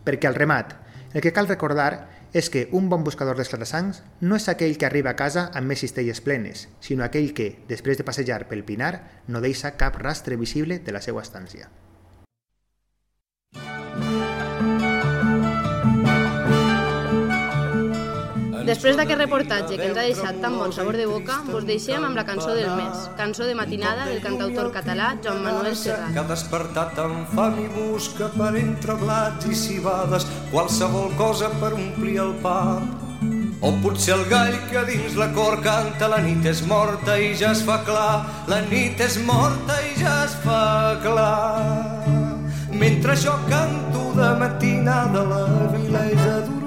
perquè al remat, el que cal recordar és que un bon buscador d'esclatassangs no és aquell que arriba a casa amb més cistelles plenes, sinó aquell que, després de passejar pel pinar, no deixa cap rastre visible de la seva estància. Després d'aquest reportatge que ens ha deixat tan bon sabor de boca, vos deixem amb la cançó del mes, cançó de matinada del cantautor català Joan Manuel Serrat. Que ha despertat amb fam i busca per entre blats i cibades qualsevol cosa per omplir el pap. O potser el gall que dins la cor canta la nit és morta i ja es fa clar, la nit és morta i ja es fa clar. Mentre jo canto de matinada la vila és adormida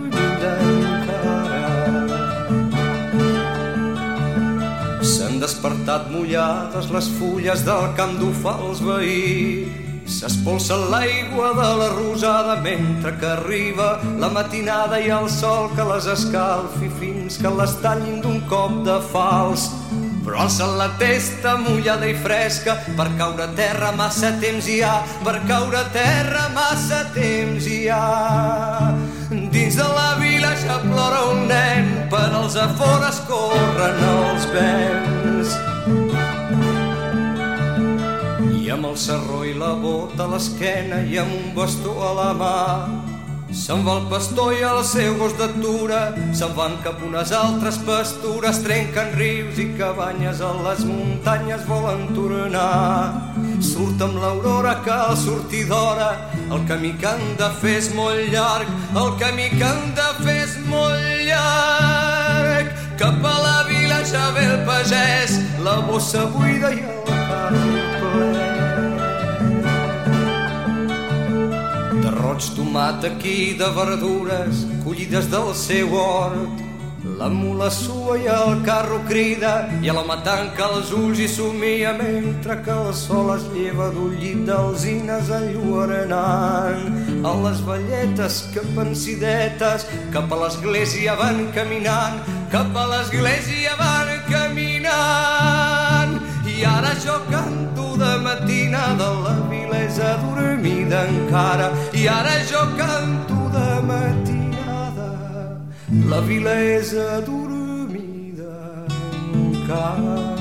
Despertat mullades les fulles del camp d'ufà els veïns. S'espolsa l'aigua de la rosada mentre que arriba la matinada i el sol que les escalfi fins que les tallin d'un cop de fals. Però alçant la testa mullada i fresca per caure a terra massa temps hi ha, per caure a terra massa temps hi ha. Dins de la vila ja plora un nen, per als afores corren els vents. Serró i la bota a l'esquena i amb un bastó a la mà Se'n va el pastor i el seu gos d'atura, se'n van cap unes altres pastures, trenquen rius i cabanyes a les muntanyes volen tornar. Surt amb l'aurora que al sortir d'hora, el camí que han de fer és molt llarg, el camí que han de fer és molt llarg. Cap a la vila ja ve el pagès, la bossa buida i el carro ple. De roig, tomàquet i de verdures collides del seu hort. La mula sua i el carro crida i a l'home tanca els ulls i somia mentre que el sol es lleva d'un llit d'alzines enlluernant. A les velletes que pensidetes cap a l'església van caminant, cap a l'església van caminant. I ara jo canto de matinada, la vila és adormida encara. I ara jo canto de matinada, la vila és adormida encara.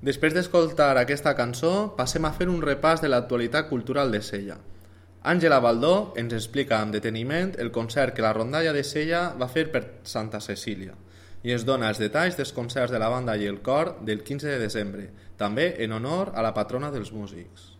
Després d'escoltar aquesta cançó, passem a fer un repàs de l'actualitat cultural de Sella. Àngela Baldó ens explica amb deteniment el concert que la rondalla de Sella va fer per Santa Cecília i ens dona els detalls dels concerts de la banda i el cor del 15 de desembre, també en honor a la patrona dels músics.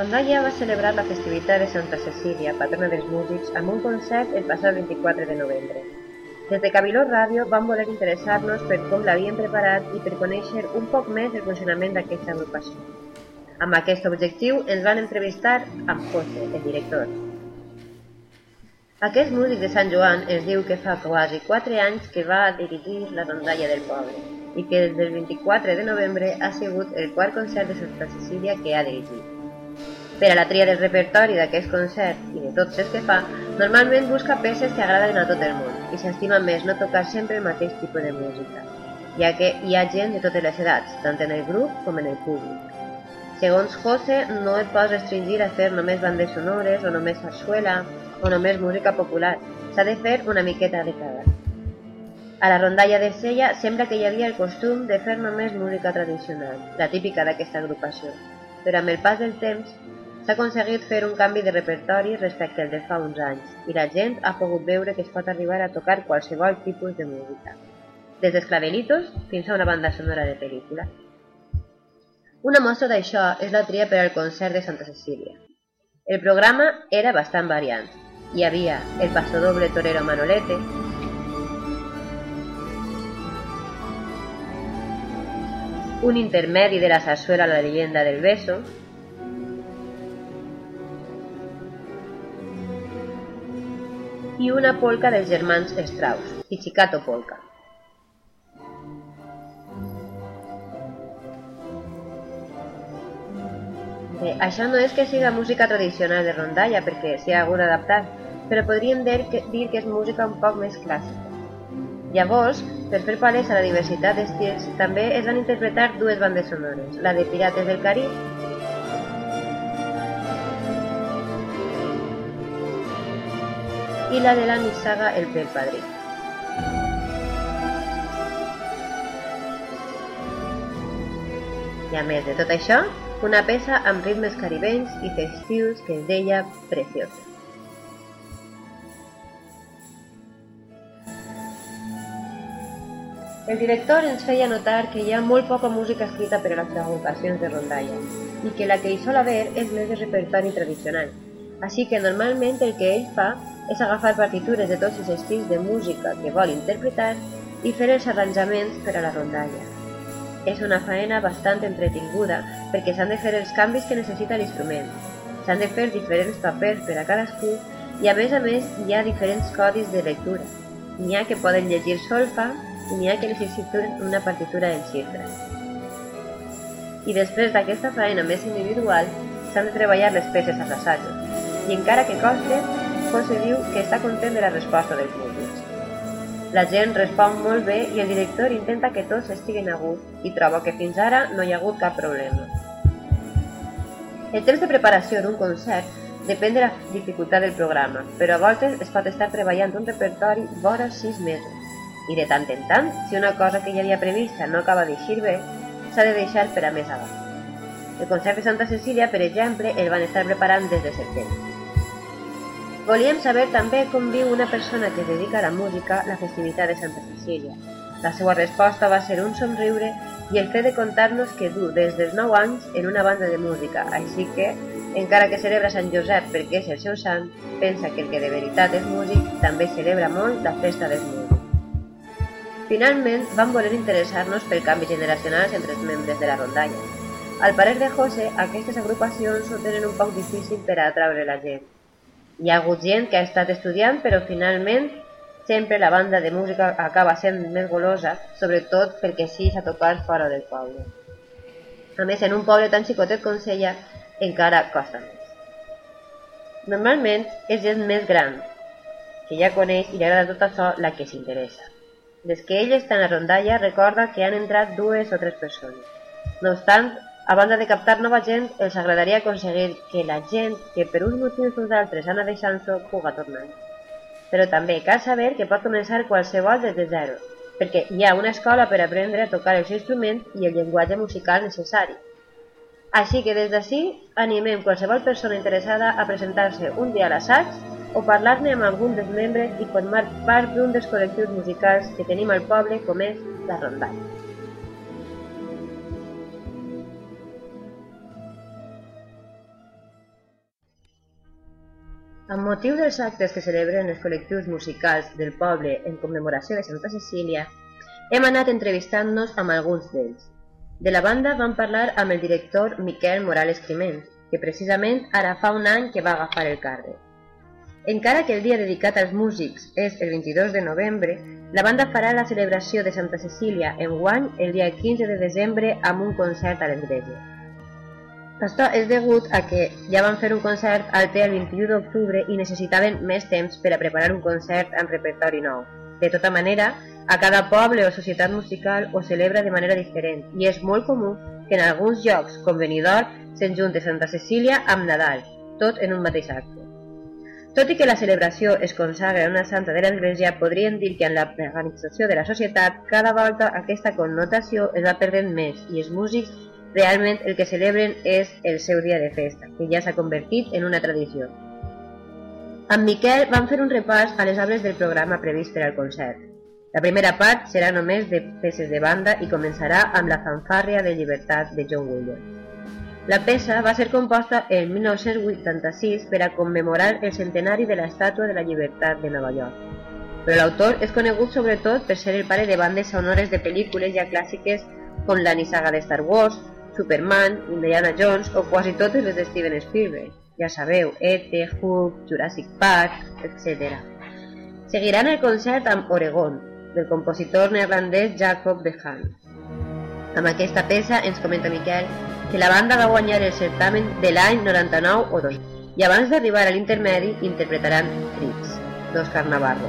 Rondalla va celebrar la festivitat de Santa Cecília, patrona dels músics, amb un concert el passat 24 de novembre. Des de Cabiló Ràdio vam voler interessar-nos per com l'havien preparat i per conèixer un poc més el funcionament d'aquesta agrupació. Amb aquest objectiu ens van entrevistar amb José, el director. Aquest músic de Sant Joan es diu que fa quasi 4 anys que va dirigir la rondalla del poble i que des del 24 de novembre ha sigut el quart concert de Santa Cecília que ha dirigit. Per a la tria del repertori d'aquest concert i de tots els que fa, normalment busca peces que agraden a tot el món i s'estima més no tocar sempre el mateix tipus de música, ja que hi ha gent de totes les edats, tant en el grup com en el públic. Segons José, no et pots restringir a fer només bandes sonores o només sarsuela o només música popular. S'ha de fer una miqueta de cada. A la rondalla de Sella sembla que hi havia el costum de fer només música tradicional, la típica d'aquesta agrupació, però amb el pas del temps s'ha aconseguit fer un canvi de repertori respecte al de fa uns anys i la gent ha pogut veure que es pot arribar a tocar qualsevol tipus de música, des d'esclavelitos fins a una banda sonora de pel·lícula. Una mostra d'això és la tria per al concert de Santa Cecília. El programa era bastant variant, hi havia el pasodoble torero Manolete, un intermedi de la zarzuela La leyenda del beso, i una polca dels germans Strauss, Pichicato Polka. Bé, això no és que siga música tradicional de rondalla, perquè s'hi ha hagut d'adaptar, però podríem dir que, dir que és música un poc més clàssica. Llavors, per fer palès a la diversitat d'estils, també es van interpretar dues bandes sonores, la de Pirates del Carib i la de la nissaga El Pel Padrí. I a més de tot això, una peça amb ritmes caribenys i festius que es deia Preciosa. El director ens feia notar que hi ha molt poca música escrita per a les agrupacions de rondalla i que la que hi sol haver és més de repertori tradicional. Així que normalment el que ell fa és agafar partitures de tots els estils de música que vol interpretar i fer els arranjaments per a la rondalla. És una faena bastant entretinguda perquè s'han de fer els canvis que necessita l'instrument. S'han de fer diferents papers per a cadascú i a més a més hi ha diferents codis de lectura. N'hi ha que poden llegir solfa i n'hi ha que necessiten una partitura en xifres. I després d'aquesta feina més individual, s'han de treballar les peces a l'assajos. I encara que coste, José diu que està content de la resposta dels músics. La gent respon molt bé i el director intenta que tots estiguin a gust i troba que fins ara no hi ha hagut cap problema. El temps de preparació d'un concert depèn de la dificultat del programa, però a voltes es pot estar treballant un repertori vora 6 mesos i de tant en tant, si una cosa que ja havia prevista no acaba d'eixir bé, s'ha de deixar per a més avant. El concert de Santa Cecília, per exemple, el van estar preparant des de setembre. Volíem saber també com viu una persona que dedica a la música la festivitat de Santa Cecília. La seva resposta va ser un somriure i el fet de contar-nos que du des dels 9 anys en una banda de música, així que, encara que celebra Sant Josep perquè és el seu sant, pensa que el que de veritat és músic també celebra molt la festa dels músics. Finalment, vam voler interessar-nos pel canvi generacional entre els membres de la rondalla. Al parer de José, aquestes agrupacions ho tenen un poc difícil per a atraure la gent. Hi ha hagut gent que ha estat estudiant, però finalment sempre la banda de música acaba sent més golosa, sobretot perquè sí s'ha tocat fora del poble. A més, en un poble tan xicotet com Sella, encara costa més. Normalment és gent més gran, que ja coneix i li agrada tot això la que s'interessa. Des que ell està en la rondalla, recorda que han entrat dues o tres persones. No obstant, a banda de captar nova gent, els agradaria aconseguir que la gent que per uns motius o d'altres ha anat deixant-ho puga tornar. Però també cal saber que pot començar qualsevol des de zero, perquè hi ha una escola per aprendre a tocar els instruments i el llenguatge musical necessari. Així que des d'ací animem qualsevol persona interessada a presentar-se un dia a l'assaig o parlar-ne amb algun dels membres i formar part d'un dels col·lectius musicals que tenim al poble com és la rondalla. Amb motiu dels actes que celebren els col·lectius musicals del poble en commemoració de Santa Cecília, hem anat entrevistant-nos amb alguns d'ells. De la banda vam parlar amb el director Miquel Morales Climent, que precisament ara fa un any que va agafar el càrrec. Encara que el dia dedicat als músics és el 22 de novembre, la banda farà la celebració de Santa Cecília en guany el dia 15 de desembre amb un concert a l'església. Això és degut a que ja van fer un concert al té el 21 d'octubre i necessitaven més temps per a preparar un concert amb repertori nou. De tota manera, a cada poble o societat musical ho celebra de manera diferent i és molt comú que en alguns llocs, com Benidorm, s'enjunte Santa Cecília amb Nadal, tot en un mateix acte. Tot i que la celebració es consagra una santa de l'Església, podríem dir que en la organització de la societat cada volta aquesta connotació es va perdent més i els músics realment el que celebren és el seu dia de festa, que ja s'ha convertit en una tradició. Amb Miquel vam fer un repàs a les obres del programa previst per al concert. La primera part serà només de peces de banda i començarà amb la fanfàrria de llibertat de John Williams. La peça va ser composta en 1986 per a commemorar el centenari de l'Estàtua de la Llibertat de Nova York. Però l'autor és conegut sobretot per ser el pare de bandes sonores de pel·lícules ja clàssiques com la nissaga de Star Wars, Superman, Indiana Jones o quasi totes les de Steven Spielberg. Ja sabeu, E.T., Hulk, Jurassic Park, etc. Seguiran el concert amb Oregon, del compositor neerlandès Jacob de Haan. Amb aquesta peça, ens comenta Miquel, que la banda va guanyar el certamen de l'any 99 o 2 i abans d'arribar a l'intermedi interpretaran Trips, d'Òscar Navarro,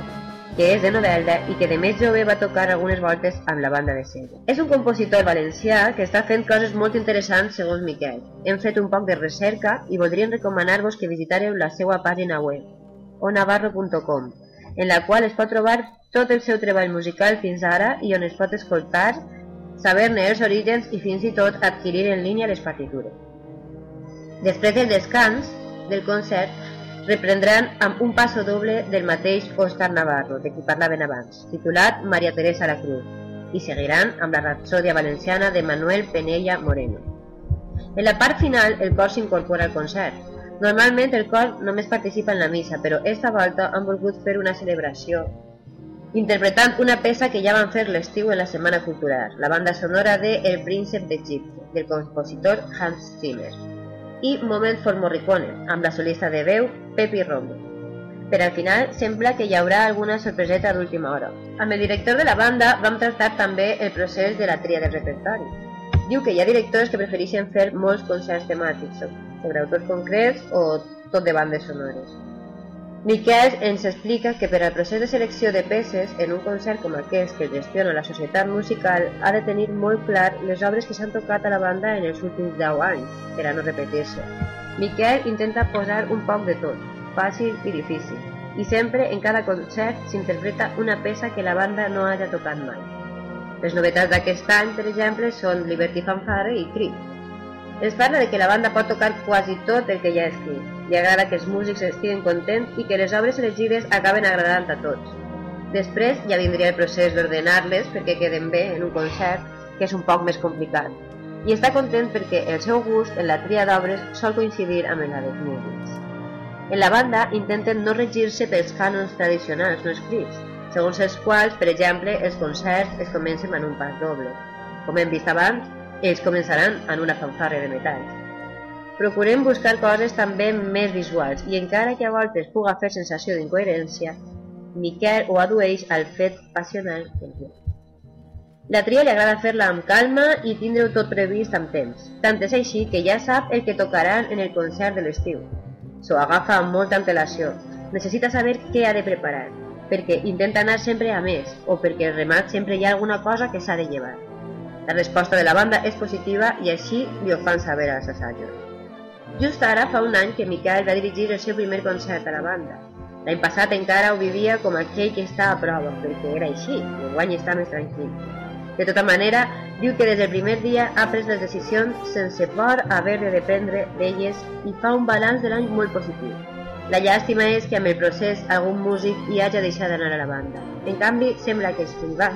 que és de Novelda i que de més jove va tocar algunes voltes amb la banda de Sella. És un compositor valencià que està fent coses molt interessants segons Miquel. Hem fet un poc de recerca i voldríem recomanar-vos que visitareu la seva pàgina web, onavarro.com, en la qual es pot trobar tot el seu treball musical fins ara i on es pot escoltar saber-ne els orígens i fins i tot adquirir en línia les partitures. Després del descans del concert, reprendran amb un passo doble del mateix Òscar Navarro, de qui parlaven abans, titulat Maria Teresa la Cruz, i seguiran amb la rapsòdia valenciana de Manuel Penella Moreno. En la part final, el cor s'incorpora al concert. Normalment el cor només participa en la missa, però esta volta han volgut fer una celebració interpretant una peça que ja van fer l'estiu en la Setmana Cultural, la banda sonora de El príncep d'Egipte, del compositor Hans Zimmer, i Moment for Morricone, amb la solista de veu Pepi Romo. Per al final, sembla que hi haurà alguna sorpreseta d'última hora. Amb el director de la banda vam tractar també el procés de la tria del repertori. Diu que hi ha directors que prefereixen fer molts concerts temàtics sobre autors concrets o tot de bandes sonores. Miquel ens explica que per al procés de selecció de peces en un concert com aquest que gestiona la societat musical ha de tenir molt clar les obres que s'han tocat a la banda en els últims 10 anys, per a no repetir-se. Miquel intenta posar un poc de tot, fàcil i difícil, i sempre en cada concert s'interpreta una peça que la banda no hagi tocat mai. Les novetats d'aquest any, per exemple, són Liberty Fanfare i Creep. Es parla de que la banda pot tocar quasi tot el que ja ha escrit, li agrada que els músics estiguen contents i que les obres elegides acaben agradant a tots. Després ja vindria el procés d'ordenar-les perquè queden bé en un concert, que és un poc més complicat. I està content perquè el seu gust en la tria d'obres sol coincidir amb la dels músics. En la banda intenten no regir-se pels cànons tradicionals no escrits, segons els quals, per exemple, els concerts es comencen en un pas doble. Com hem vist abans, ells començaran en una fanfarra de metalls. Procurem buscar coses també més visuals i encara que a voltes puga fer sensació d'incoherència, Miquel ho adueix al fet passional del joc. La tria li agrada fer-la amb calma i tindre-ho tot previst amb temps. Tant és així que ja sap el que tocaran en el concert de l'estiu. S'ho agafa amb molta antelació. Necessita saber què ha de preparar, perquè intenta anar sempre a més o perquè al remat sempre hi ha alguna cosa que s'ha de llevar. La resposta de la banda és positiva i així li ho fan saber als assajos. Just ara fa un any que Miquel va dirigir el seu primer concert a la banda. L'any passat encara ho vivia com aquell que està a prova, perquè era així, i guany està més tranquil. De tota manera, diu que des del primer dia ha pres les decisions sense por haver de dependre d'elles i fa un balanç de l'any molt positiu. La llàstima és que amb el procés algun músic hi hagi deixat d'anar a la banda. En canvi, sembla que si va,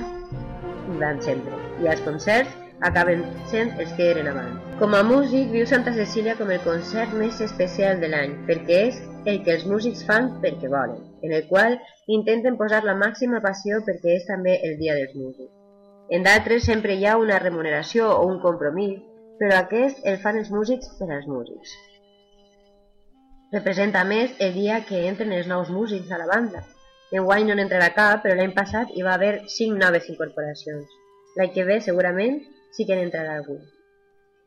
van sempre. I als concerts acaben sent els que eren abans. Com a músic, viu Santa Cecília com el concert més especial de l'any, perquè és el que els músics fan perquè volen, en el qual intenten posar la màxima passió perquè és també el dia dels músics. En d'altres sempre hi ha una remuneració o un compromís, però aquest el fan els músics per als músics. Representa, més, el dia que entren els nous músics a la banda. Enguany no n'entrarà cap, però l'any passat hi va haver cinc noves incorporacions. L'any que ve, segurament, sí que n'entrarà algú.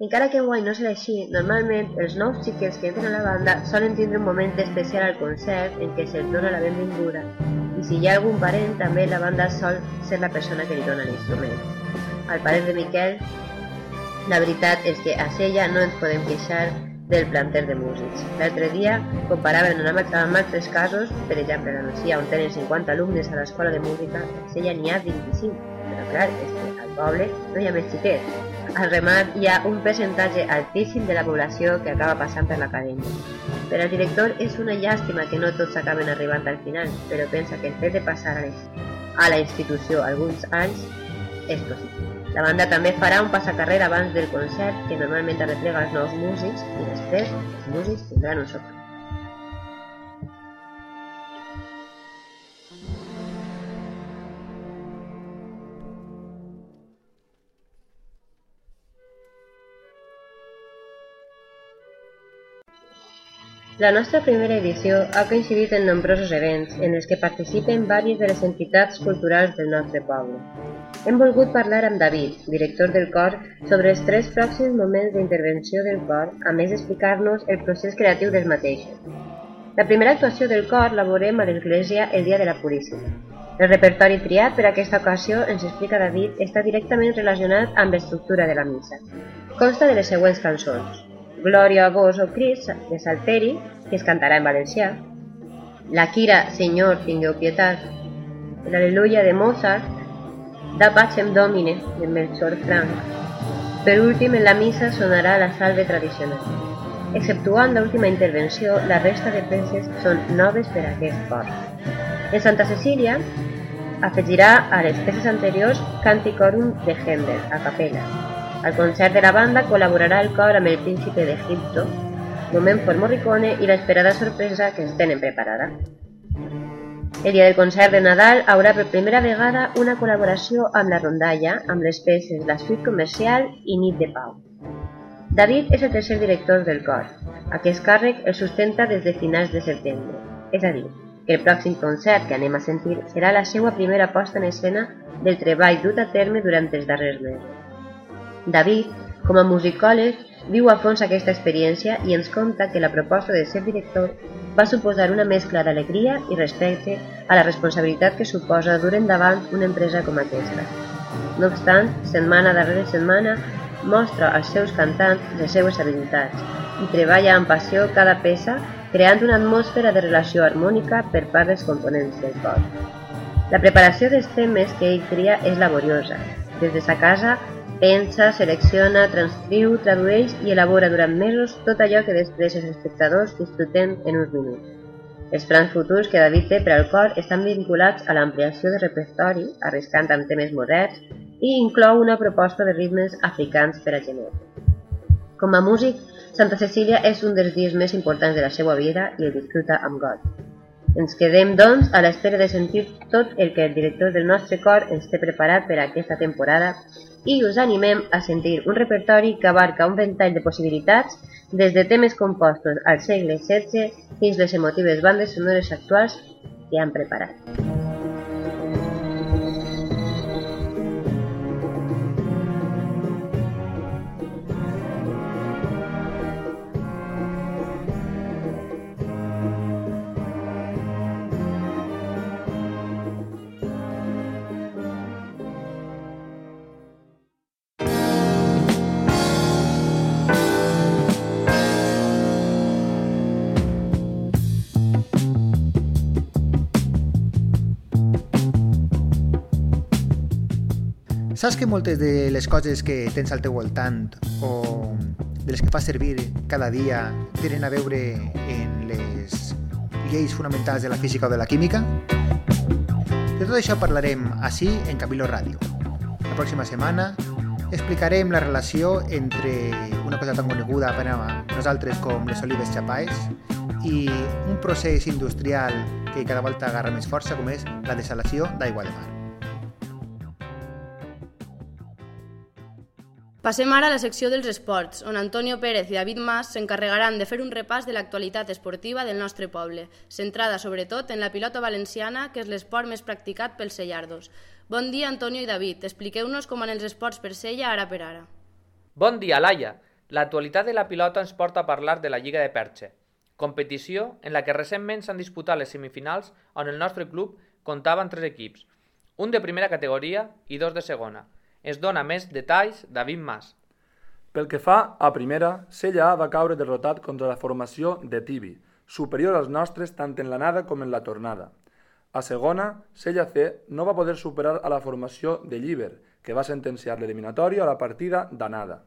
Encara que enguany no serà així, normalment els nous xiquets que entren a la banda solen tindre un moment especial al concert en què se'ls dona la benvinguda i si hi ha algun parent, també la banda sol ser la persona que li dona l'instrument. Al pare de Miquel, la veritat és que a Sella no ens podem queixar del planter de músics. L'altre dia comparaven amb, altres casos, per exemple, la Nucia, on tenen 50 alumnes a l'escola de música, a Sella n'hi ha 25. Però clar, és que al poble no hi ha més xiquets. Al remat hi ha un percentatge altíssim de la població que acaba passant per l'acadèmia. Per al director és una llàstima que no tots acaben arribant al final, però pensa que el fet de passar a la institució alguns anys és possible. La banda també farà un passacarrera abans del concert que normalment arreplega els nous músics i després els músics tindran un sopar. La nostra primera edició ha coincidit en nombrosos events en els que participen vàries de les entitats culturals del nostre poble. Hem volgut parlar amb David, director del cor, sobre els tres pròxims moments d'intervenció del cor, a més d'explicar-nos el procés creatiu dels mateixos. La primera actuació del cor la veurem a l'església el dia de la Puríssima. El repertori triat per aquesta ocasió, ens explica David, està directament relacionat amb l'estructura de la missa. Consta de les següents cançons. Glòria a vos, oh Crist, de Salteri, que es cantarà en valencià. La Quira, Senyor, tingueu pietat. L'Aleluia de Mozart, Da Pacem Domine, de Melchor Frank. Per últim, en la missa sonarà la salve tradicional. Exceptuant l'última intervenció, la resta de peces són noves per a aquest cor. En Santa Cecília afegirà a les peces anteriors Canticorum de Händel, a capella. Al concert de la banda col·laborarà el cor amb el príncipe d'Egipto, moment for Morricone i l'esperada sorpresa que ens tenen preparada. El dia del concert de Nadal haurà per primera vegada una col·laboració amb la rondalla, amb les peces La Suite Comercial i Nit de Pau. David és el tercer director del cor. Aquest càrrec el sustenta des de finals de setembre. És a dir, que el pròxim concert que anem a sentir serà la seva primera posta en escena del treball dut a terme durant els darrers mesos. David, com a musicòleg, viu a fons aquesta experiència i ens conta que la proposta de ser director va suposar una mescla d'alegria i respecte a la responsabilitat que suposa dur endavant una empresa com aquesta. No obstant, setmana darrere setmana, mostra als seus cantants les seues habilitats i treballa amb passió cada peça creant una atmosfera de relació harmònica per part dels components del cor. La preparació dels temes que ell tria és laboriosa. Des de sa casa Pensa, selecciona, transcriu, tradueix i elabora durant mesos tot allò que després els espectadors disfruten en uns minuts. Els plans futurs que David té per al cor estan vinculats a l'ampliació de repertori, arriscant amb temes moderns, i inclou una proposta de ritmes africans per a gener. Com a músic, Santa Cecília és un dels dies més importants de la seva vida i el disfruta amb goig. Ens quedem, doncs, a l'espera de sentir tot el que el director del nostre cor ens té preparat per a aquesta temporada i us animem a sentir un repertori que abarca un ventall de possibilitats des de temes compostos al segle XVI fins les emotives bandes sonores actuals que han preparat. Saps que moltes de les coses que tens al teu voltant o de les que fas servir cada dia tenen a veure en les lleis fonamentals de la física o de la química? De tot això parlarem així en Cabilo Ràdio. La pròxima setmana explicarem la relació entre una cosa tan coneguda per a nosaltres com les olives xapaes i un procés industrial que cada volta agarra més força com és la desalació d'aigua de mar. Passem ara a la secció dels esports, on Antonio Pérez i David Mas s'encarregaran de fer un repàs de l'actualitat esportiva del nostre poble, centrada sobretot en la pilota valenciana, que és l'esport més practicat pels sellardos. Bon dia, Antonio i David. Expliqueu-nos com van els esports per Sella ara per ara. Bon dia, Laia. L'actualitat de la pilota ens porta a parlar de la Lliga de Perche, competició en la que recentment s'han disputat les semifinals on el nostre club comptava amb tres equips, un de primera categoria i dos de segona. Es dona més detalls David Mas. Pel que fa a primera, Sella A va caure derrotat contra la formació de Tibi, superior als nostres tant en l'anada com en la tornada. A segona, Sella C no va poder superar a la formació de Lliber, que va sentenciar l'eliminatòria a la partida d'anada.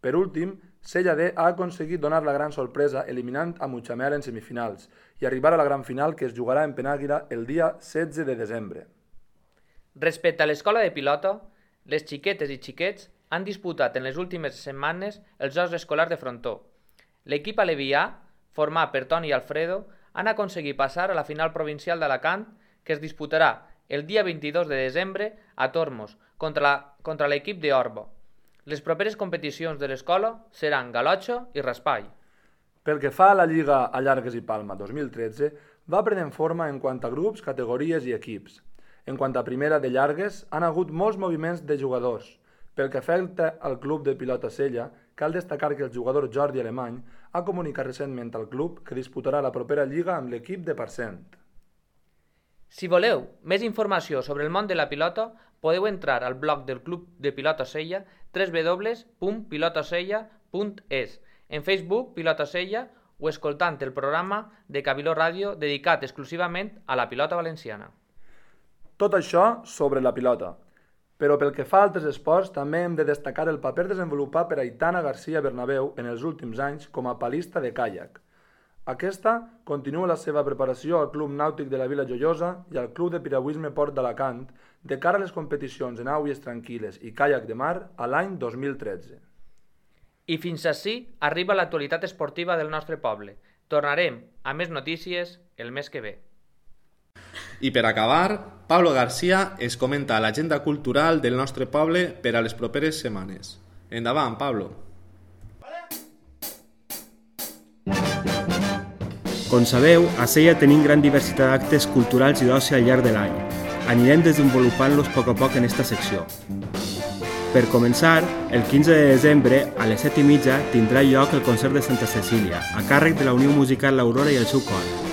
Per últim, Sella D ha aconseguit donar la gran sorpresa eliminant a Mutxamel en semifinals i arribar a la gran final que es jugarà en Penàguila el dia 16 de desembre. Respecte a l'escola de pilota, les xiquetes i xiquets han disputat en les últimes setmanes els Jocs Escolars de Frontó. L'equip alevià, format per Toni i Alfredo, han aconseguit passar a la final provincial d'Alacant que es disputarà el dia 22 de desembre a Tormos contra l'equip d'Orbo. Les properes competicions de l'escola seran Galotxo i Raspall. Pel que fa a la Lliga a Llargues i Palma 2013, va prenent forma en quant a grups, categories i equips. En quant a primera de llargues, han hagut molts moviments de jugadors. Pel que afecta al club de pilota Sella, cal destacar que el jugador Jordi Alemany ha comunicat recentment al club que disputarà la propera lliga amb l'equip de Parcent. Si voleu més informació sobre el món de la pilota, podeu entrar al blog del Club de Pilota Sella www.pilotosella.es, en Facebook Pilota Sella o escoltant el programa de Cabiló Ràdio dedicat exclusivament a la pilota valenciana. Tot això sobre la pilota. Però pel que fa a altres esports, també hem de destacar el paper desenvolupat per Aitana García Bernabéu en els últims anys com a palista de caiac. Aquesta continua la seva preparació al Club Nàutic de la Vila Joiosa i al Club de Piragüisme Port d'Alacant de cara a les competicions en aules tranquil·les i caiac de mar a l'any 2013. I fins així arriba l'actualitat esportiva del nostre poble. Tornarem a més notícies el mes que ve. I per acabar, Pablo García es comenta l'agenda cultural del nostre poble per a les properes setmanes. Endavant, Pablo. Com sabeu, a Sella tenim gran diversitat d'actes culturals i d'oci al llarg de l'any. Anirem desenvolupant-los a poc a poc en esta secció. Per començar, el 15 de desembre, a les 7 i mitja, tindrà lloc el concert de Santa Cecília, a càrrec de la Unió Musical L'Aurora i el seu cor.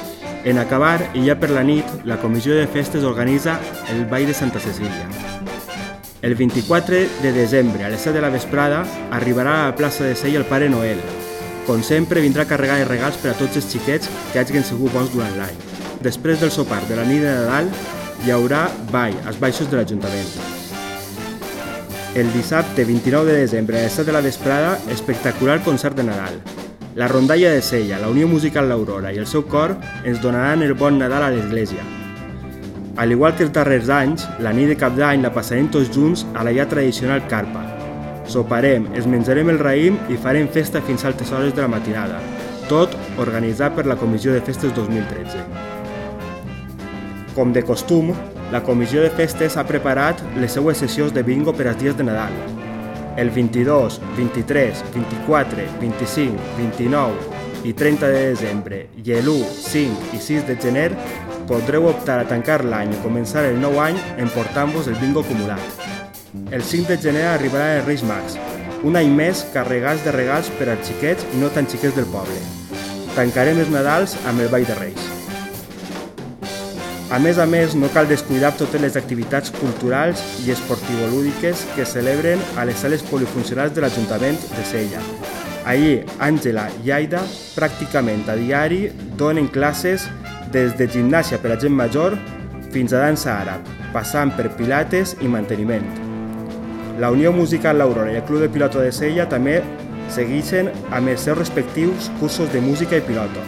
En acabar, i ja per la nit, la Comissió de Festes organitza el Ball de Santa Cecília. El 24 de desembre, a les 7 de la vesprada, arribarà a la plaça de Sella el Pare Noel, com sempre, vindrà carregar de regals per a tots els xiquets que hagin sigut bons durant l'any. Després del sopar de la nit de Nadal, hi haurà ball als baixos de l'Ajuntament. El dissabte 29 de desembre a les 7 de la vesprada, espectacular concert de Nadal. La rondalla de Sella, la Unió Musical L'Aurora i el seu cor ens donaran el bon Nadal a l'església. Al igual que els darrers anys, la nit de cap d'any la passarem tots junts a la ja tradicional carpa, Soparem, es menjarem el raïm i farem festa fins a altes hores de la matinada, tot organitzat per la Comissió de Festes 2013. Com de costum, la Comissió de Festes ha preparat les seues sessions de bingo per als dies de Nadal. El 22, 23, 24, 25, 29 i 30 de desembre i l'1, 5 i 6 de gener podreu optar a tancar l'any i començar el nou any emportant-vos el bingo acumulat. El 5 de gener arribarà el Reis Mags, un any més carregats de regals per als xiquets i no tan xiquets del poble. Tancarem els Nadals amb el Ball de Reis. A més a més, no cal descuidar totes les activitats culturals i esportivolúdiques que celebren a les sales polifuncionals de l'Ajuntament de Sella. Allí, Àngela i Aida, pràcticament a diari, donen classes des de gimnàsia per a gent major fins a dansa àrab, passant per pilates i manteniment. La Unió Musical L'Aurora i el Club de Pilota de Sella també segueixen amb els seus respectius cursos de música i pilota.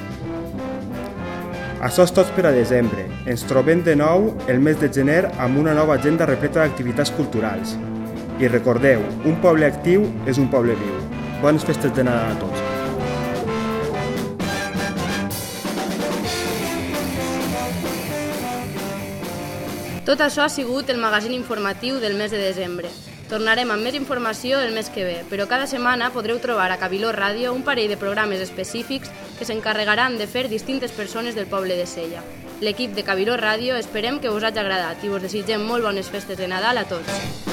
Això és tot per a desembre. Ens trobem de nou el mes de gener amb una nova agenda repleta d'activitats culturals. I recordeu, un poble actiu és un poble viu. Bones festes de Nadal a tots. Tot això ha sigut el magazín informatiu del mes de desembre. Tornarem amb més informació el mes que ve, però cada setmana podreu trobar a Cabiló Ràdio un parell de programes específics que s'encarregaran de fer distintes persones del poble de Sella. L'equip de Cabiló Ràdio esperem que us hagi agradat i us desitgem molt bones festes de Nadal a tots.